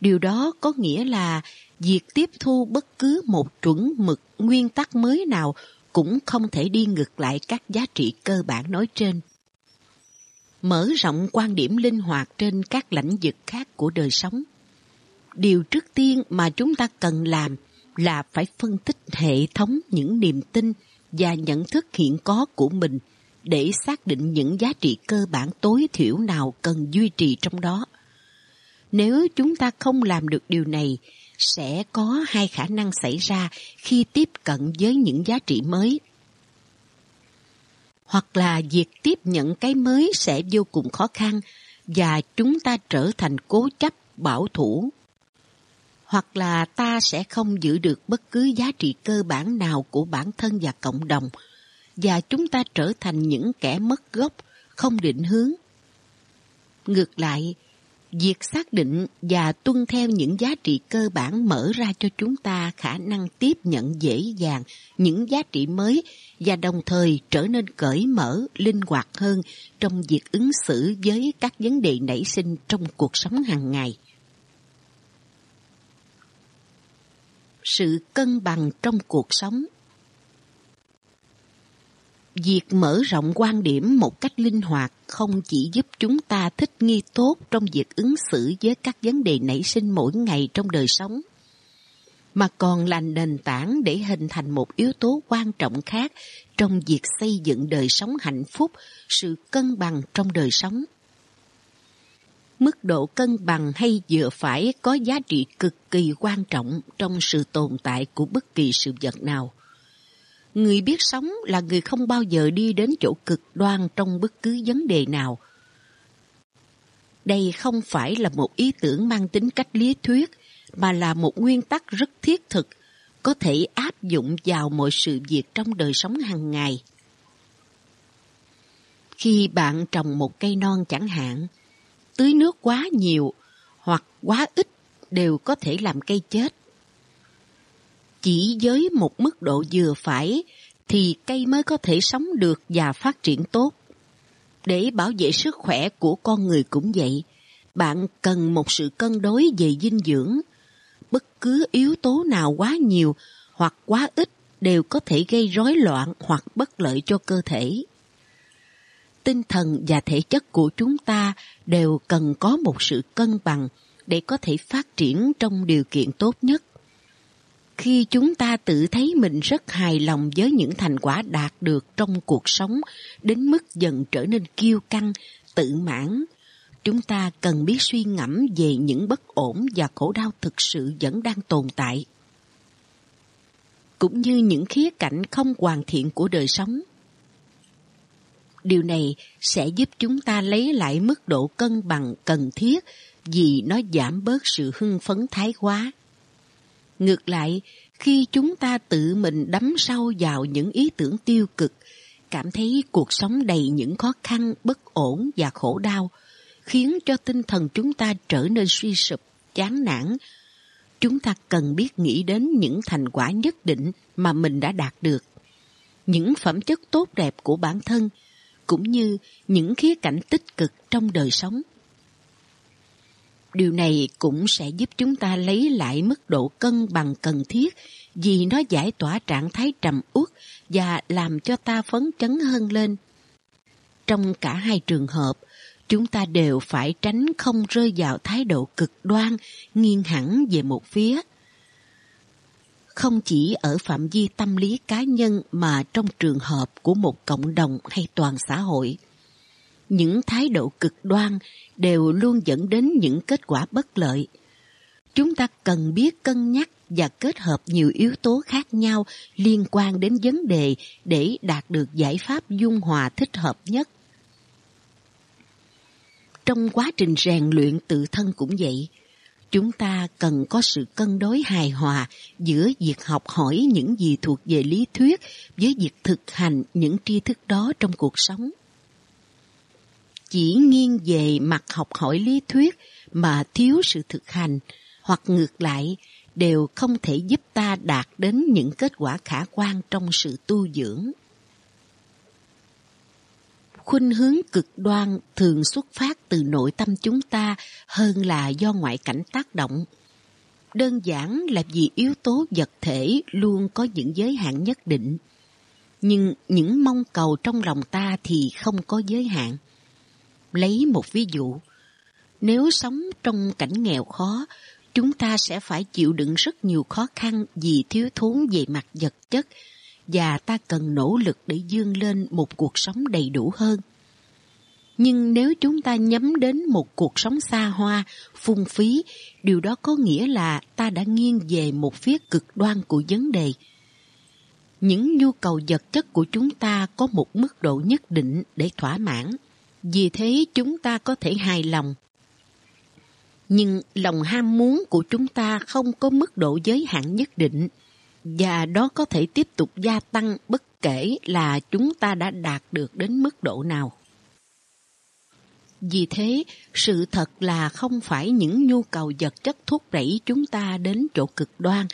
Điều đó có nghĩa là việc tiếp thu bất cứ một chuẩn mực nguyên tắc mới nào cũng không thể đi ngược lại các giá trị cơ bản nói trên. Mở rộng quan điểm linh hoạt trên các lãnh vực khác của đời sống. Điều trước tiên mà chúng ta cần làm là phải phân tích hệ thống những niềm tin và nhận thức hiện có của mình để xác định những giá trị cơ bản tối thiểu nào cần duy trì trong đó. Nếu chúng ta không làm được điều này, sẽ có hai khả năng xảy ra khi tiếp cận với những giá trị mới. Hoặc là việc tiếp nhận cái mới sẽ vô cùng khó khăn và chúng ta trở thành cố chấp, bảo thủ. Hoặc là ta sẽ không giữ được bất cứ giá trị cơ bản nào của bản thân và cộng đồng và chúng ta trở thành những kẻ mất gốc, không định hướng. Ngược lại, Việc xác định và tuân theo những giá trị cơ bản mở ra cho chúng ta khả năng tiếp nhận dễ dàng những giá trị mới và đồng thời trở nên cởi mở, linh hoạt hơn trong việc ứng xử với các vấn đề nảy sinh trong cuộc sống hàng ngày. Sự cân bằng trong cuộc sống Việc mở rộng quan điểm một cách linh hoạt không chỉ giúp chúng ta thích nghi tốt trong việc ứng xử với các vấn đề nảy sinh mỗi ngày trong đời sống, mà còn là nền tảng để hình thành một yếu tố quan trọng khác trong việc xây dựng đời sống hạnh phúc, sự cân bằng trong đời sống. Mức độ cân bằng hay vừa phải có giá trị cực kỳ quan trọng trong sự tồn tại của bất kỳ sự vật nào Người biết sống là người không bao giờ đi đến chỗ cực đoan trong bất cứ vấn đề nào. Đây không phải là một ý tưởng mang tính cách lý thuyết, mà là một nguyên tắc rất thiết thực, có thể áp dụng vào mọi sự việc trong đời sống hàng ngày. Khi bạn trồng một cây non chẳng hạn, tưới nước quá nhiều hoặc quá ít đều có thể làm cây chết chỉ với một mức độ vừa phải thì cây mới có thể sống được và phát triển tốt. Để bảo vệ sức khỏe của con người cũng vậy, bạn cần một sự cân đối về dinh dưỡng. Bất cứ yếu tố nào quá nhiều hoặc quá ít đều có thể gây rối loạn hoặc bất lợi cho cơ thể. Tinh thần và thể chất của chúng ta đều cần có một sự cân bằng để có thể phát triển trong điều kiện tốt nhất khi chúng ta tự thấy mình rất hài lòng với những thành quả đạt được trong cuộc sống đến mức dần trở nên kiêu căng, tự mãn, chúng ta cần biết suy ngẫm về những bất ổn và khổ đau thực sự vẫn đang tồn tại. Cũng như những khía cạnh không hoàn thiện của đời sống. Điều này sẽ giúp chúng ta lấy lại mức độ cân bằng cần thiết vì nó giảm bớt sự hưng phấn thái quá. Ngược lại, khi chúng ta tự mình đắm sâu vào những ý tưởng tiêu cực, cảm thấy cuộc sống đầy những khó khăn, bất ổn và khổ đau, khiến cho tinh thần chúng ta trở nên suy sụp, chán nản. Chúng ta cần biết nghĩ đến những thành quả nhất định mà mình đã đạt được. Những phẩm chất tốt đẹp của bản thân, cũng như những khía cạnh tích cực trong đời sống. Điều này cũng sẽ giúp chúng ta lấy lại mức độ cân bằng cần thiết vì nó giải tỏa trạng thái trầm uất và làm cho ta phấn chấn hơn lên. Trong cả hai trường hợp, chúng ta đều phải tránh không rơi vào thái độ cực đoan, nghiêng hẳn về một phía. Không chỉ ở phạm vi tâm lý cá nhân mà trong trường hợp của một cộng đồng hay toàn xã hội. Những thái độ cực đoan đều luôn dẫn đến những kết quả bất lợi. Chúng ta cần biết cân nhắc và kết hợp nhiều yếu tố khác nhau liên quan đến vấn đề để đạt được giải pháp dung hòa thích hợp nhất. Trong quá trình rèn luyện tự thân cũng vậy, chúng ta cần có sự cân đối hài hòa giữa việc học hỏi những gì thuộc về lý thuyết với việc thực hành những tri thức đó trong cuộc sống chỉ nghiêng về mặt học hỏi lý thuyết mà thiếu sự thực hành, hoặc ngược lại, đều không thể giúp ta đạt đến những kết quả khả quan trong sự tu dưỡng. Khuynh hướng cực đoan thường xuất phát từ nội tâm chúng ta hơn là do ngoại cảnh tác động. Đơn giản là vì yếu tố vật thể luôn có những giới hạn nhất định. Nhưng những mong cầu trong lòng ta thì không có giới hạn. Lấy một ví dụ, nếu sống trong cảnh nghèo khó, chúng ta sẽ phải chịu đựng rất nhiều khó khăn vì thiếu thốn về mặt vật chất và ta cần nỗ lực để dương lên một cuộc sống đầy đủ hơn. Nhưng nếu chúng ta nhắm đến một cuộc sống xa hoa, phung phí, điều đó có nghĩa là ta đã nghiêng về một phía cực đoan của vấn đề. Những nhu cầu vật chất của chúng ta có một mức độ nhất định để thỏa mãn. Vì thế chúng ta có thể hài lòng. Nhưng lòng ham muốn của chúng ta không có mức độ giới hạn nhất định và đó có thể tiếp tục gia tăng bất kể là chúng ta đã đạt được đến mức độ nào. Vì thế, sự thật là không phải những nhu cầu vật chất thúc đẩy chúng ta đến chỗ cực đoan,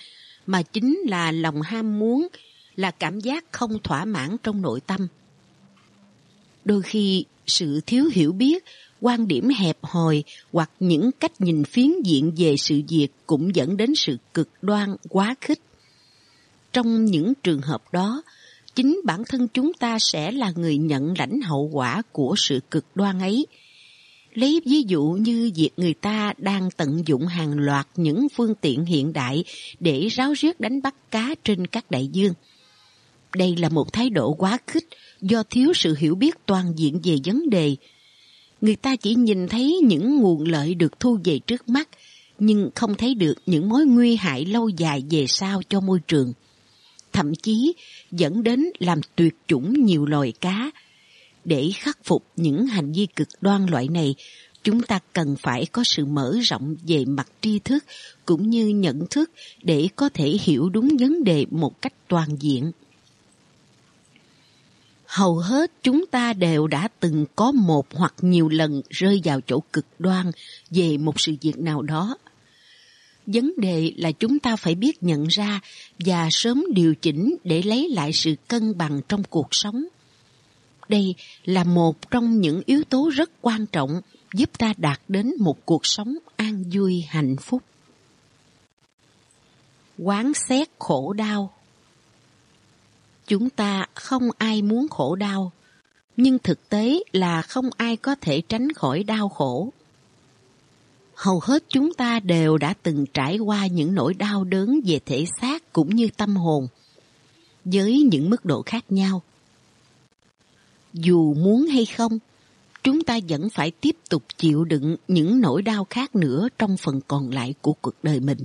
mà chính là lòng ham muốn, là cảm giác không thỏa mãn trong nội tâm. Đôi khi sự thiếu hiểu biết, quan điểm hẹp hòi hoặc những cách nhìn phiến diện về sự việc cũng dẫn đến sự cực đoan quá khích. Trong những trường hợp đó, chính bản thân chúng ta sẽ là người nhận lãnh hậu quả của sự cực đoan ấy. Lấy ví dụ như việc người ta đang tận dụng hàng loạt những phương tiện hiện đại để ráo riết đánh bắt cá trên các đại dương. Đây là một thái độ quá khích, do thiếu sự hiểu biết toàn diện về vấn đề. Người ta chỉ nhìn thấy những nguồn lợi được thu về trước mắt, nhưng không thấy được những mối nguy hại lâu dài về sau cho môi trường. Thậm chí dẫn đến làm tuyệt chủng nhiều loài cá. Để khắc phục những hành vi cực đoan loại này, chúng ta cần phải có sự mở rộng về mặt tri thức cũng như nhận thức để có thể hiểu đúng vấn đề một cách toàn diện hầu hết chúng ta đều đã từng có một hoặc nhiều lần rơi vào chỗ cực đoan về một sự việc nào đó. Vấn đề là chúng ta phải biết nhận ra và sớm điều chỉnh để lấy lại sự cân bằng trong cuộc sống. Đây là một trong những yếu tố rất quan trọng giúp ta đạt đến một cuộc sống an vui, hạnh phúc. Quán xét khổ đau Chúng ta không ai muốn khổ đau, nhưng thực tế là không ai có thể tránh khỏi đau khổ. Hầu hết chúng ta đều đã từng trải qua những nỗi đau đớn về thể xác cũng như tâm hồn với những mức độ khác nhau. Dù muốn hay không, chúng ta vẫn phải tiếp tục chịu đựng những nỗi đau khác nữa trong phần còn lại của cuộc đời mình.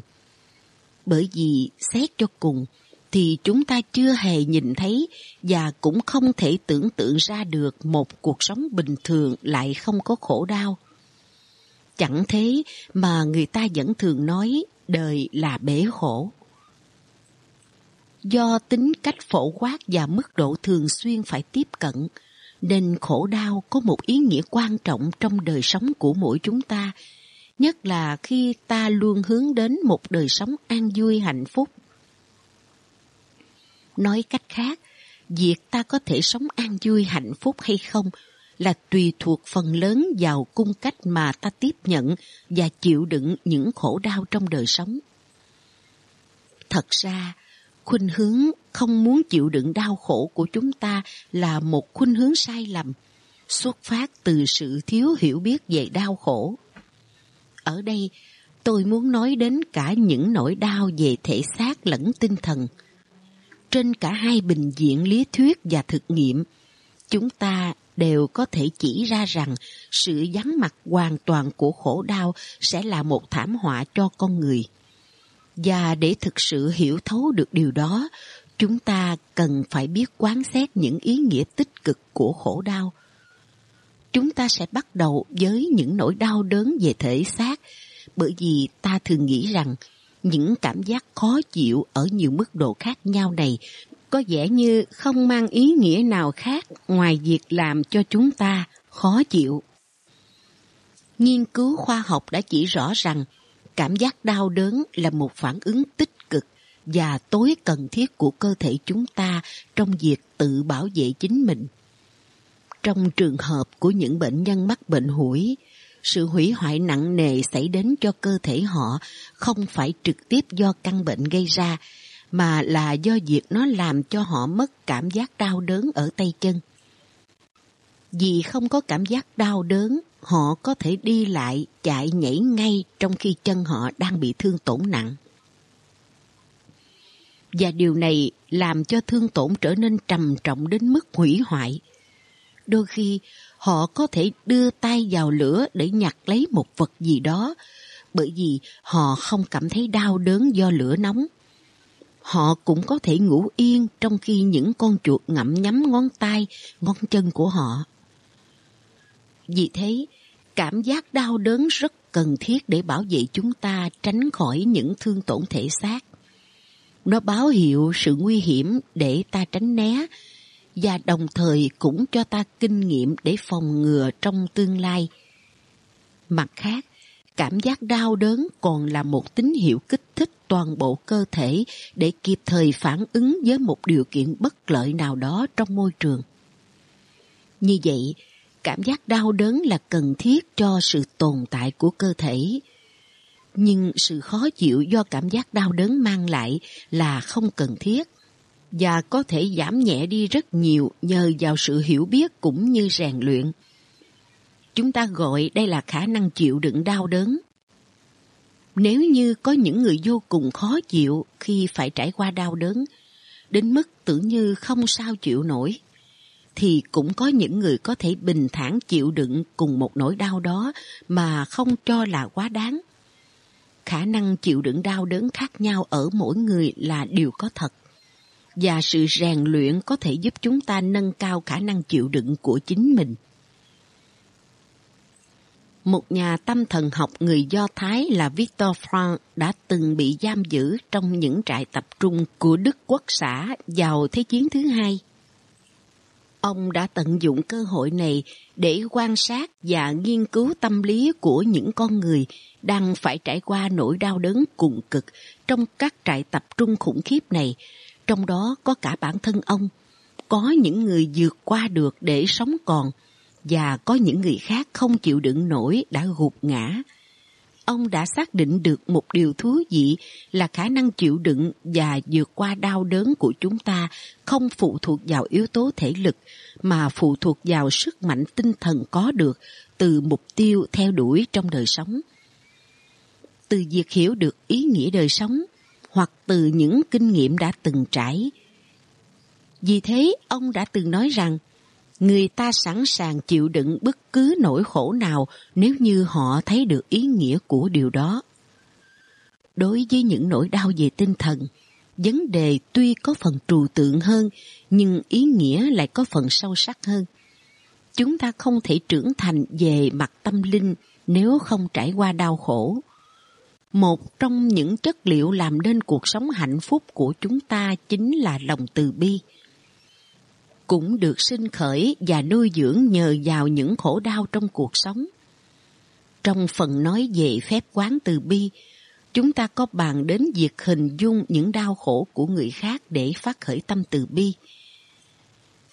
Bởi vì xét cho cùng thì chúng ta chưa hề nhìn thấy và cũng không thể tưởng tượng ra được một cuộc sống bình thường lại không có khổ đau. Chẳng thế mà người ta vẫn thường nói đời là bể khổ. Do tính cách phổ quát và mức độ thường xuyên phải tiếp cận, nên khổ đau có một ý nghĩa quan trọng trong đời sống của mỗi chúng ta, nhất là khi ta luôn hướng đến một đời sống an vui hạnh phúc. Nói cách khác, việc ta có thể sống an vui hạnh phúc hay không là tùy thuộc phần lớn vào cung cách mà ta tiếp nhận và chịu đựng những khổ đau trong đời sống. Thật ra, khuynh hướng không muốn chịu đựng đau khổ của chúng ta là một khuynh hướng sai lầm, xuất phát từ sự thiếu hiểu biết về đau khổ. Ở đây, tôi muốn nói đến cả những nỗi đau về thể xác lẫn tinh thần. Trên cả hai bình diện lý thuyết và thực nghiệm, chúng ta đều có thể chỉ ra rằng sự vắng mặt hoàn toàn của khổ đau sẽ là một thảm họa cho con người. Và để thực sự hiểu thấu được điều đó, chúng ta cần phải biết quán xét những ý nghĩa tích cực của khổ đau. Chúng ta sẽ bắt đầu với những nỗi đau đớn về thể xác, bởi vì ta thường nghĩ rằng những cảm giác khó chịu ở nhiều mức độ khác nhau này có vẻ như không mang ý nghĩa nào khác ngoài việc làm cho chúng ta khó chịu. Nghiên cứu khoa học đã chỉ rõ rằng cảm giác đau đớn là một phản ứng tích cực và tối cần thiết của cơ thể chúng ta trong việc tự bảo vệ chính mình. Trong trường hợp của những bệnh nhân mắc bệnh hủi, sự hủy hoại nặng nề xảy đến cho cơ thể họ không phải trực tiếp do căn bệnh gây ra, mà là do việc nó làm cho họ mất cảm giác đau đớn ở tay chân. Vì không có cảm giác đau đớn, họ có thể đi lại, chạy nhảy ngay trong khi chân họ đang bị thương tổn nặng. Và điều này làm cho thương tổn trở nên trầm trọng đến mức hủy hoại. Đôi khi họ có thể đưa tay vào lửa để nhặt lấy một vật gì đó, bởi vì họ không cảm thấy đau đớn do lửa nóng. Họ cũng có thể ngủ yên trong khi những con chuột ngậm nhắm ngón tay, ngón chân của họ. Vì thế, cảm giác đau đớn rất cần thiết để bảo vệ chúng ta tránh khỏi những thương tổn thể xác. Nó báo hiệu sự nguy hiểm để ta tránh né và đồng thời cũng cho ta kinh nghiệm để phòng ngừa trong tương lai. Mặt khác, cảm giác đau đớn còn là một tín hiệu kích thích toàn bộ cơ thể để kịp thời phản ứng với một điều kiện bất lợi nào đó trong môi trường. Như vậy, cảm giác đau đớn là cần thiết cho sự tồn tại của cơ thể. Nhưng sự khó chịu do cảm giác đau đớn mang lại là không cần thiết và có thể giảm nhẹ đi rất nhiều nhờ vào sự hiểu biết cũng như rèn luyện. Chúng ta gọi đây là khả năng chịu đựng đau đớn. Nếu như có những người vô cùng khó chịu khi phải trải qua đau đớn, đến mức tưởng như không sao chịu nổi, thì cũng có những người có thể bình thản chịu đựng cùng một nỗi đau đó mà không cho là quá đáng. Khả năng chịu đựng đau đớn khác nhau ở mỗi người là điều có thật. Và sự rèn luyện có thể giúp chúng ta nâng cao khả năng chịu đựng của chính mình. Một nhà tâm thần học người Do Thái là Victor Frank đã từng bị giam giữ trong những trại tập trung của Đức Quốc xã vào Thế chiến thứ hai. Ông đã tận dụng cơ hội này để quan sát và nghiên cứu tâm lý của những con người đang phải trải qua nỗi đau đớn cùng cực trong các trại tập trung khủng khiếp này, trong đó có cả bản thân ông. Có những người vượt qua được để sống còn, và có những người khác không chịu đựng nổi đã gục ngã. Ông đã xác định được một điều thú vị là khả năng chịu đựng và vượt qua đau đớn của chúng ta không phụ thuộc vào yếu tố thể lực mà phụ thuộc vào sức mạnh tinh thần có được từ mục tiêu theo đuổi trong đời sống. Từ việc hiểu được ý nghĩa đời sống, hoặc từ những kinh nghiệm đã từng trải. Vì thế, ông đã từng nói rằng, người ta sẵn sàng chịu đựng bất cứ nỗi khổ nào nếu như họ thấy được ý nghĩa của điều đó. Đối với những nỗi đau về tinh thần, vấn đề tuy có phần trừu tượng hơn, nhưng ý nghĩa lại có phần sâu sắc hơn. Chúng ta không thể trưởng thành về mặt tâm linh nếu không trải qua đau khổ. Một trong những chất liệu làm nên cuộc sống hạnh phúc của chúng ta chính là lòng từ bi. Cũng được sinh khởi và nuôi dưỡng nhờ vào những khổ đau trong cuộc sống. Trong phần nói về phép quán từ bi, chúng ta có bàn đến việc hình dung những đau khổ của người khác để phát khởi tâm từ bi.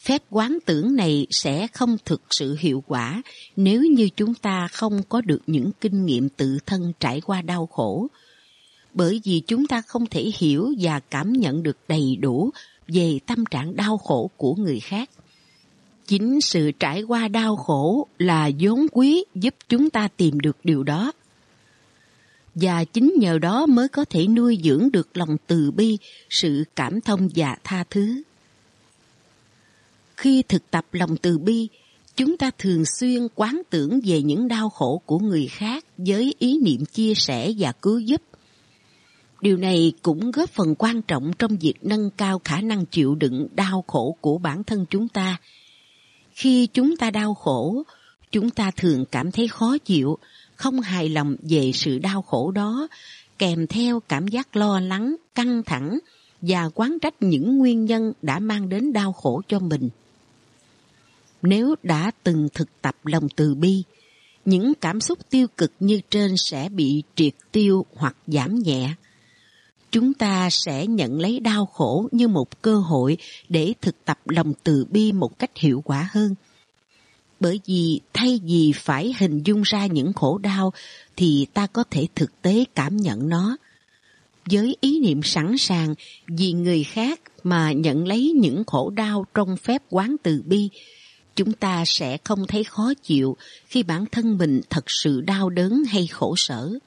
Phép quán tưởng này sẽ không thực sự hiệu quả nếu như chúng ta không có được những kinh nghiệm tự thân trải qua đau khổ. Bởi vì chúng ta không thể hiểu và cảm nhận được đầy đủ về tâm trạng đau khổ của người khác. Chính sự trải qua đau khổ là vốn quý giúp chúng ta tìm được điều đó và chính nhờ đó mới có thể nuôi dưỡng được lòng từ bi, sự cảm thông và tha thứ. Khi thực tập lòng từ bi, chúng ta thường xuyên quán tưởng về những đau khổ của người khác với ý niệm chia sẻ và cứu giúp. Điều này cũng góp phần quan trọng trong việc nâng cao khả năng chịu đựng đau khổ của bản thân chúng ta. Khi chúng ta đau khổ, chúng ta thường cảm thấy khó chịu, không hài lòng về sự đau khổ đó, kèm theo cảm giác lo lắng, căng thẳng và quán trách những nguyên nhân đã mang đến đau khổ cho mình. Nếu đã từng thực tập lòng từ bi, những cảm xúc tiêu cực như trên sẽ bị triệt tiêu hoặc giảm nhẹ. Chúng ta sẽ nhận lấy đau khổ như một cơ hội để thực tập lòng từ bi một cách hiệu quả hơn – bởi vì thay vì phải hình dung ra những khổ đau thì ta có thể thực tế cảm nhận nó. Với ý niệm sẵn sàng vì người khác mà nhận lấy những khổ đau trong phép quán từ bi, chúng ta sẽ không thấy khó chịu khi bản thân mình thật sự đau đớn hay khổ sở.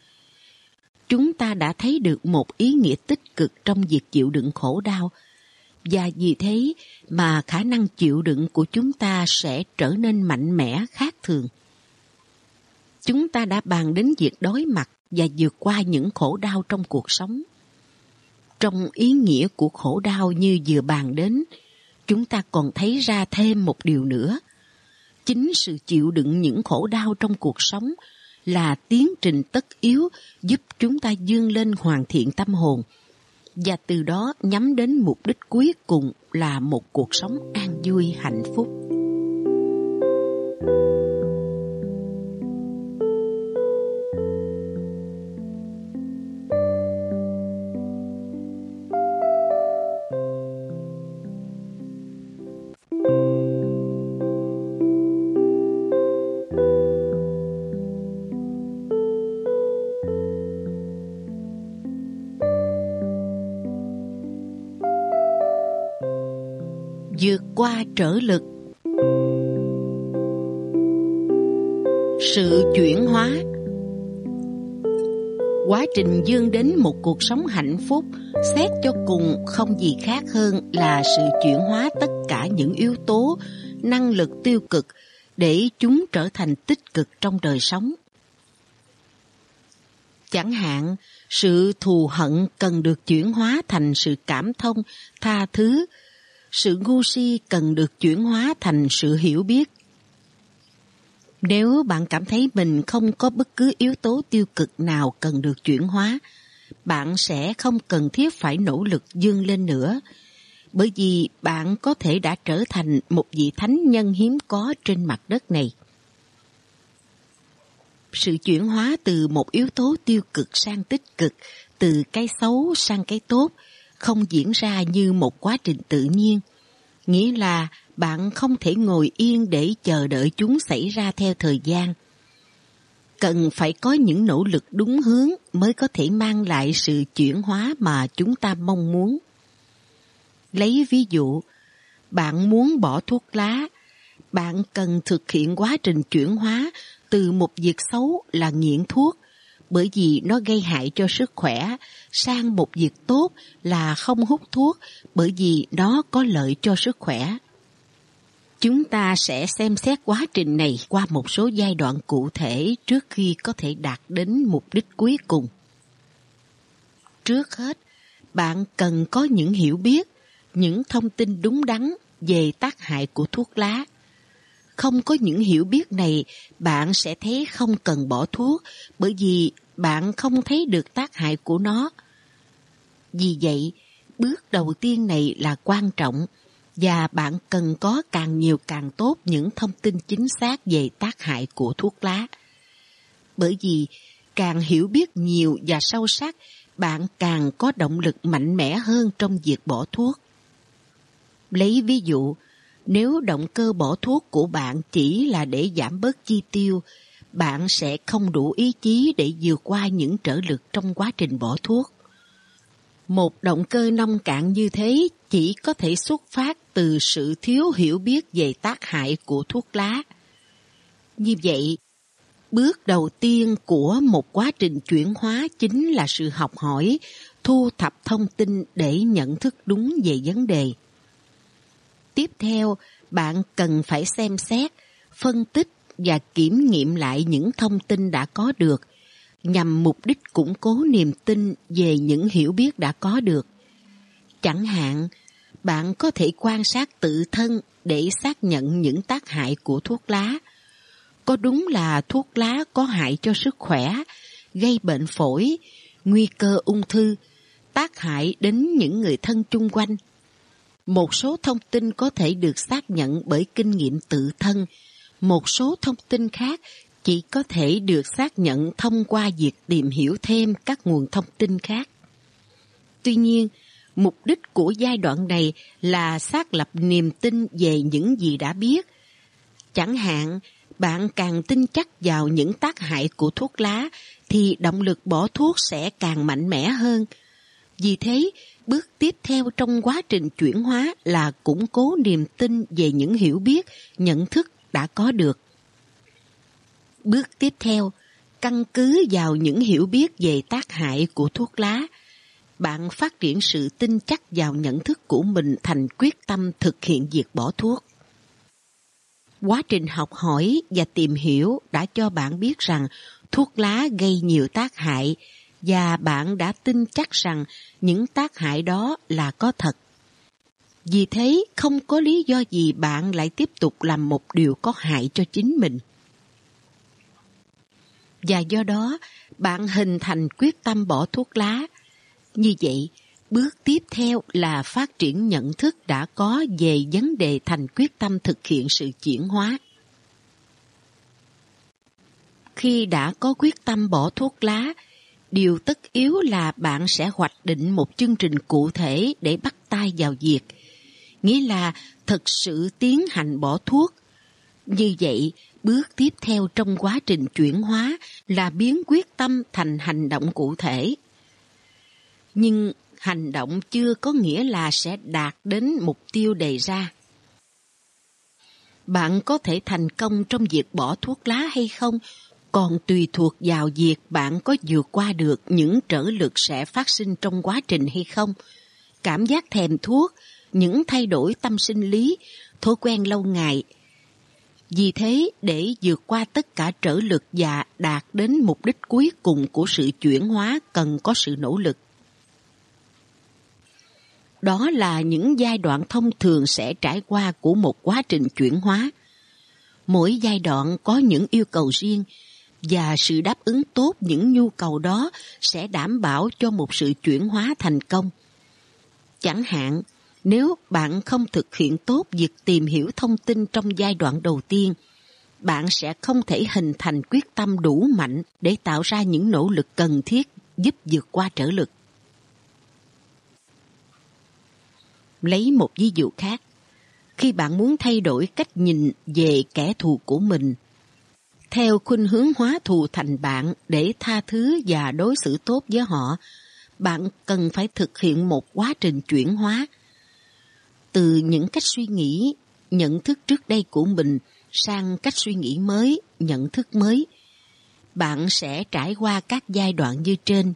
Chúng ta đã thấy được một ý nghĩa tích cực trong việc chịu đựng khổ đau, và vì thế mà khả năng chịu đựng của chúng ta sẽ trở nên mạnh mẽ khác thường. Chúng ta đã bàn đến việc đối mặt và vượt qua những khổ đau trong cuộc sống. Trong ý nghĩa của khổ đau như vừa bàn đến, chúng ta còn thấy ra thêm một điều nữa. Chính sự chịu đựng những khổ đau trong cuộc sống là tiến trình tất yếu giúp chúng ta dương lên hoàn thiện tâm hồn, và từ đó nhắm đến mục đích cuối cùng là một cuộc sống an vui hạnh phúc. vượt ta trở lực. Sự chuyển hóa. Quá trình dương đến một cuộc sống hạnh phúc, xét cho cùng không gì khác hơn là sự chuyển hóa tất cả những yếu tố, năng lực tiêu cực để chúng trở thành tích cực trong đời sống. Chẳng hạn, sự thù hận cần được chuyển hóa thành sự cảm thông, tha thứ sự ngu si cần được chuyển hóa thành sự hiểu biết. Nếu bạn cảm thấy mình không có bất cứ yếu tố tiêu cực nào cần được chuyển hóa, bạn sẽ không cần thiết phải nỗ lực dương lên nữa, bởi vì bạn có thể đã trở thành một vị thánh nhân hiếm có trên mặt đất này. Sự chuyển hóa từ một yếu tố tiêu cực sang tích cực, từ cái xấu sang cái tốt, không diễn ra như một quá trình tự nhiên. Nghĩa là bạn không thể ngồi yên để chờ đợi chúng xảy ra theo thời gian. Cần phải có những nỗ lực đúng hướng mới có thể mang lại sự chuyển hóa mà chúng ta mong muốn. Lấy ví dụ, bạn muốn bỏ thuốc lá, bạn cần thực hiện quá trình chuyển hóa từ một việc xấu là nghiện thuốc bởi vì nó gây hại cho sức khỏe, sang một việc tốt là không hút thuốc bởi vì nó có lợi cho sức khỏe. Chúng ta sẽ xem xét quá trình này qua một số giai đoạn cụ thể trước khi có thể đạt đến mục đích cuối cùng. Trước hết, bạn cần có những hiểu biết, những thông tin đúng đắn về tác hại của thuốc lá. Không có những hiểu biết này, bạn sẽ thấy không cần bỏ thuốc bởi vì bạn không thấy được tác hại của nó. Vì vậy, bước đầu tiên này là quan trọng và bạn cần có càng nhiều càng tốt những thông tin chính xác về tác hại của thuốc lá. Bởi vì càng hiểu biết nhiều và sâu sắc, bạn càng có động lực mạnh mẽ hơn trong việc bỏ thuốc. Lấy ví dụ, nếu động cơ bỏ thuốc của bạn chỉ là để giảm bớt chi tiêu, bạn sẽ không đủ ý chí để vượt qua những trở lực trong quá trình bỏ thuốc. Một động cơ nông cạn như thế chỉ có thể xuất phát từ sự thiếu hiểu biết về tác hại của thuốc lá. Như vậy, bước đầu tiên của một quá trình chuyển hóa chính là sự học hỏi, thu thập thông tin để nhận thức đúng về vấn đề. Tiếp theo, bạn cần phải xem xét, phân tích và kiểm nghiệm lại những thông tin đã có được nhằm mục đích củng cố niềm tin về những hiểu biết đã có được. Chẳng hạn, bạn có thể quan sát tự thân để xác nhận những tác hại của thuốc lá. Có đúng là thuốc lá có hại cho sức khỏe, gây bệnh phổi, nguy cơ ung thư, tác hại đến những người thân chung quanh. Một số thông tin có thể được xác nhận bởi kinh nghiệm tự thân, một số thông tin khác chỉ có thể được xác nhận thông qua việc tìm hiểu thêm các nguồn thông tin khác. Tuy nhiên, mục đích của giai đoạn này là xác lập niềm tin về những gì đã biết. Chẳng hạn, bạn càng tin chắc vào những tác hại của thuốc lá thì động lực bỏ thuốc sẽ càng mạnh mẽ hơn. Vì thế, bước tiếp theo trong quá trình chuyển hóa là củng cố niềm tin về những hiểu biết, nhận thức đã có được. Bước tiếp theo, căn cứ vào những hiểu biết về tác hại của thuốc lá, bạn phát triển sự tin chắc vào nhận thức của mình thành quyết tâm thực hiện việc bỏ thuốc. Quá trình học hỏi và tìm hiểu đã cho bạn biết rằng thuốc lá gây nhiều tác hại và bạn đã tin chắc rằng những tác hại đó là có thật. Vì thế, không có lý do gì bạn lại tiếp tục làm một điều có hại cho chính mình và do đó bạn hình thành quyết tâm bỏ thuốc lá. Như vậy, bước tiếp theo là phát triển nhận thức đã có về vấn đề thành quyết tâm thực hiện sự chuyển hóa. Khi đã có quyết tâm bỏ thuốc lá, điều tất yếu là bạn sẽ hoạch định một chương trình cụ thể để bắt tay vào việc, nghĩa là thực sự tiến hành bỏ thuốc. Như vậy, Bước tiếp theo trong quá trình chuyển hóa là biến quyết tâm thành hành động cụ thể. Nhưng hành động chưa có nghĩa là sẽ đạt đến mục tiêu đề ra. Bạn có thể thành công trong việc bỏ thuốc lá hay không còn tùy thuộc vào việc bạn có vượt qua được những trở lực sẽ phát sinh trong quá trình hay không. Cảm giác thèm thuốc, những thay đổi tâm sinh lý, thói quen lâu ngày, vì thế, để vượt qua tất cả trở lực và đạt đến mục đích cuối cùng của sự chuyển hóa cần có sự nỗ lực. Đó là những giai đoạn thông thường sẽ trải qua của một quá trình chuyển hóa. Mỗi giai đoạn có những yêu cầu riêng và sự đáp ứng tốt những nhu cầu đó sẽ đảm bảo cho một sự chuyển hóa thành công. Chẳng hạn, nếu bạn không thực hiện tốt việc tìm hiểu thông tin trong giai đoạn đầu tiên, bạn sẽ không thể hình thành quyết tâm đủ mạnh để tạo ra những nỗ lực cần thiết giúp vượt qua trở lực. Lấy một ví dụ khác, khi bạn muốn thay đổi cách nhìn về kẻ thù của mình, theo khuynh hướng hóa thù thành bạn để tha thứ và đối xử tốt với họ, bạn cần phải thực hiện một quá trình chuyển hóa từ những cách suy nghĩ, nhận thức trước đây của mình sang cách suy nghĩ mới, nhận thức mới. bạn sẽ trải qua các giai đoạn như trên.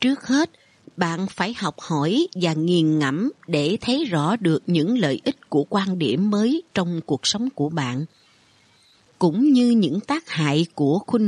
Trước hết, bạn phải học hỏi và nghiền ngẫm để thấy rõ được những lợi ích của quan điểm mới trong cuộc sống của bạn cũng như những tác hại của khuynh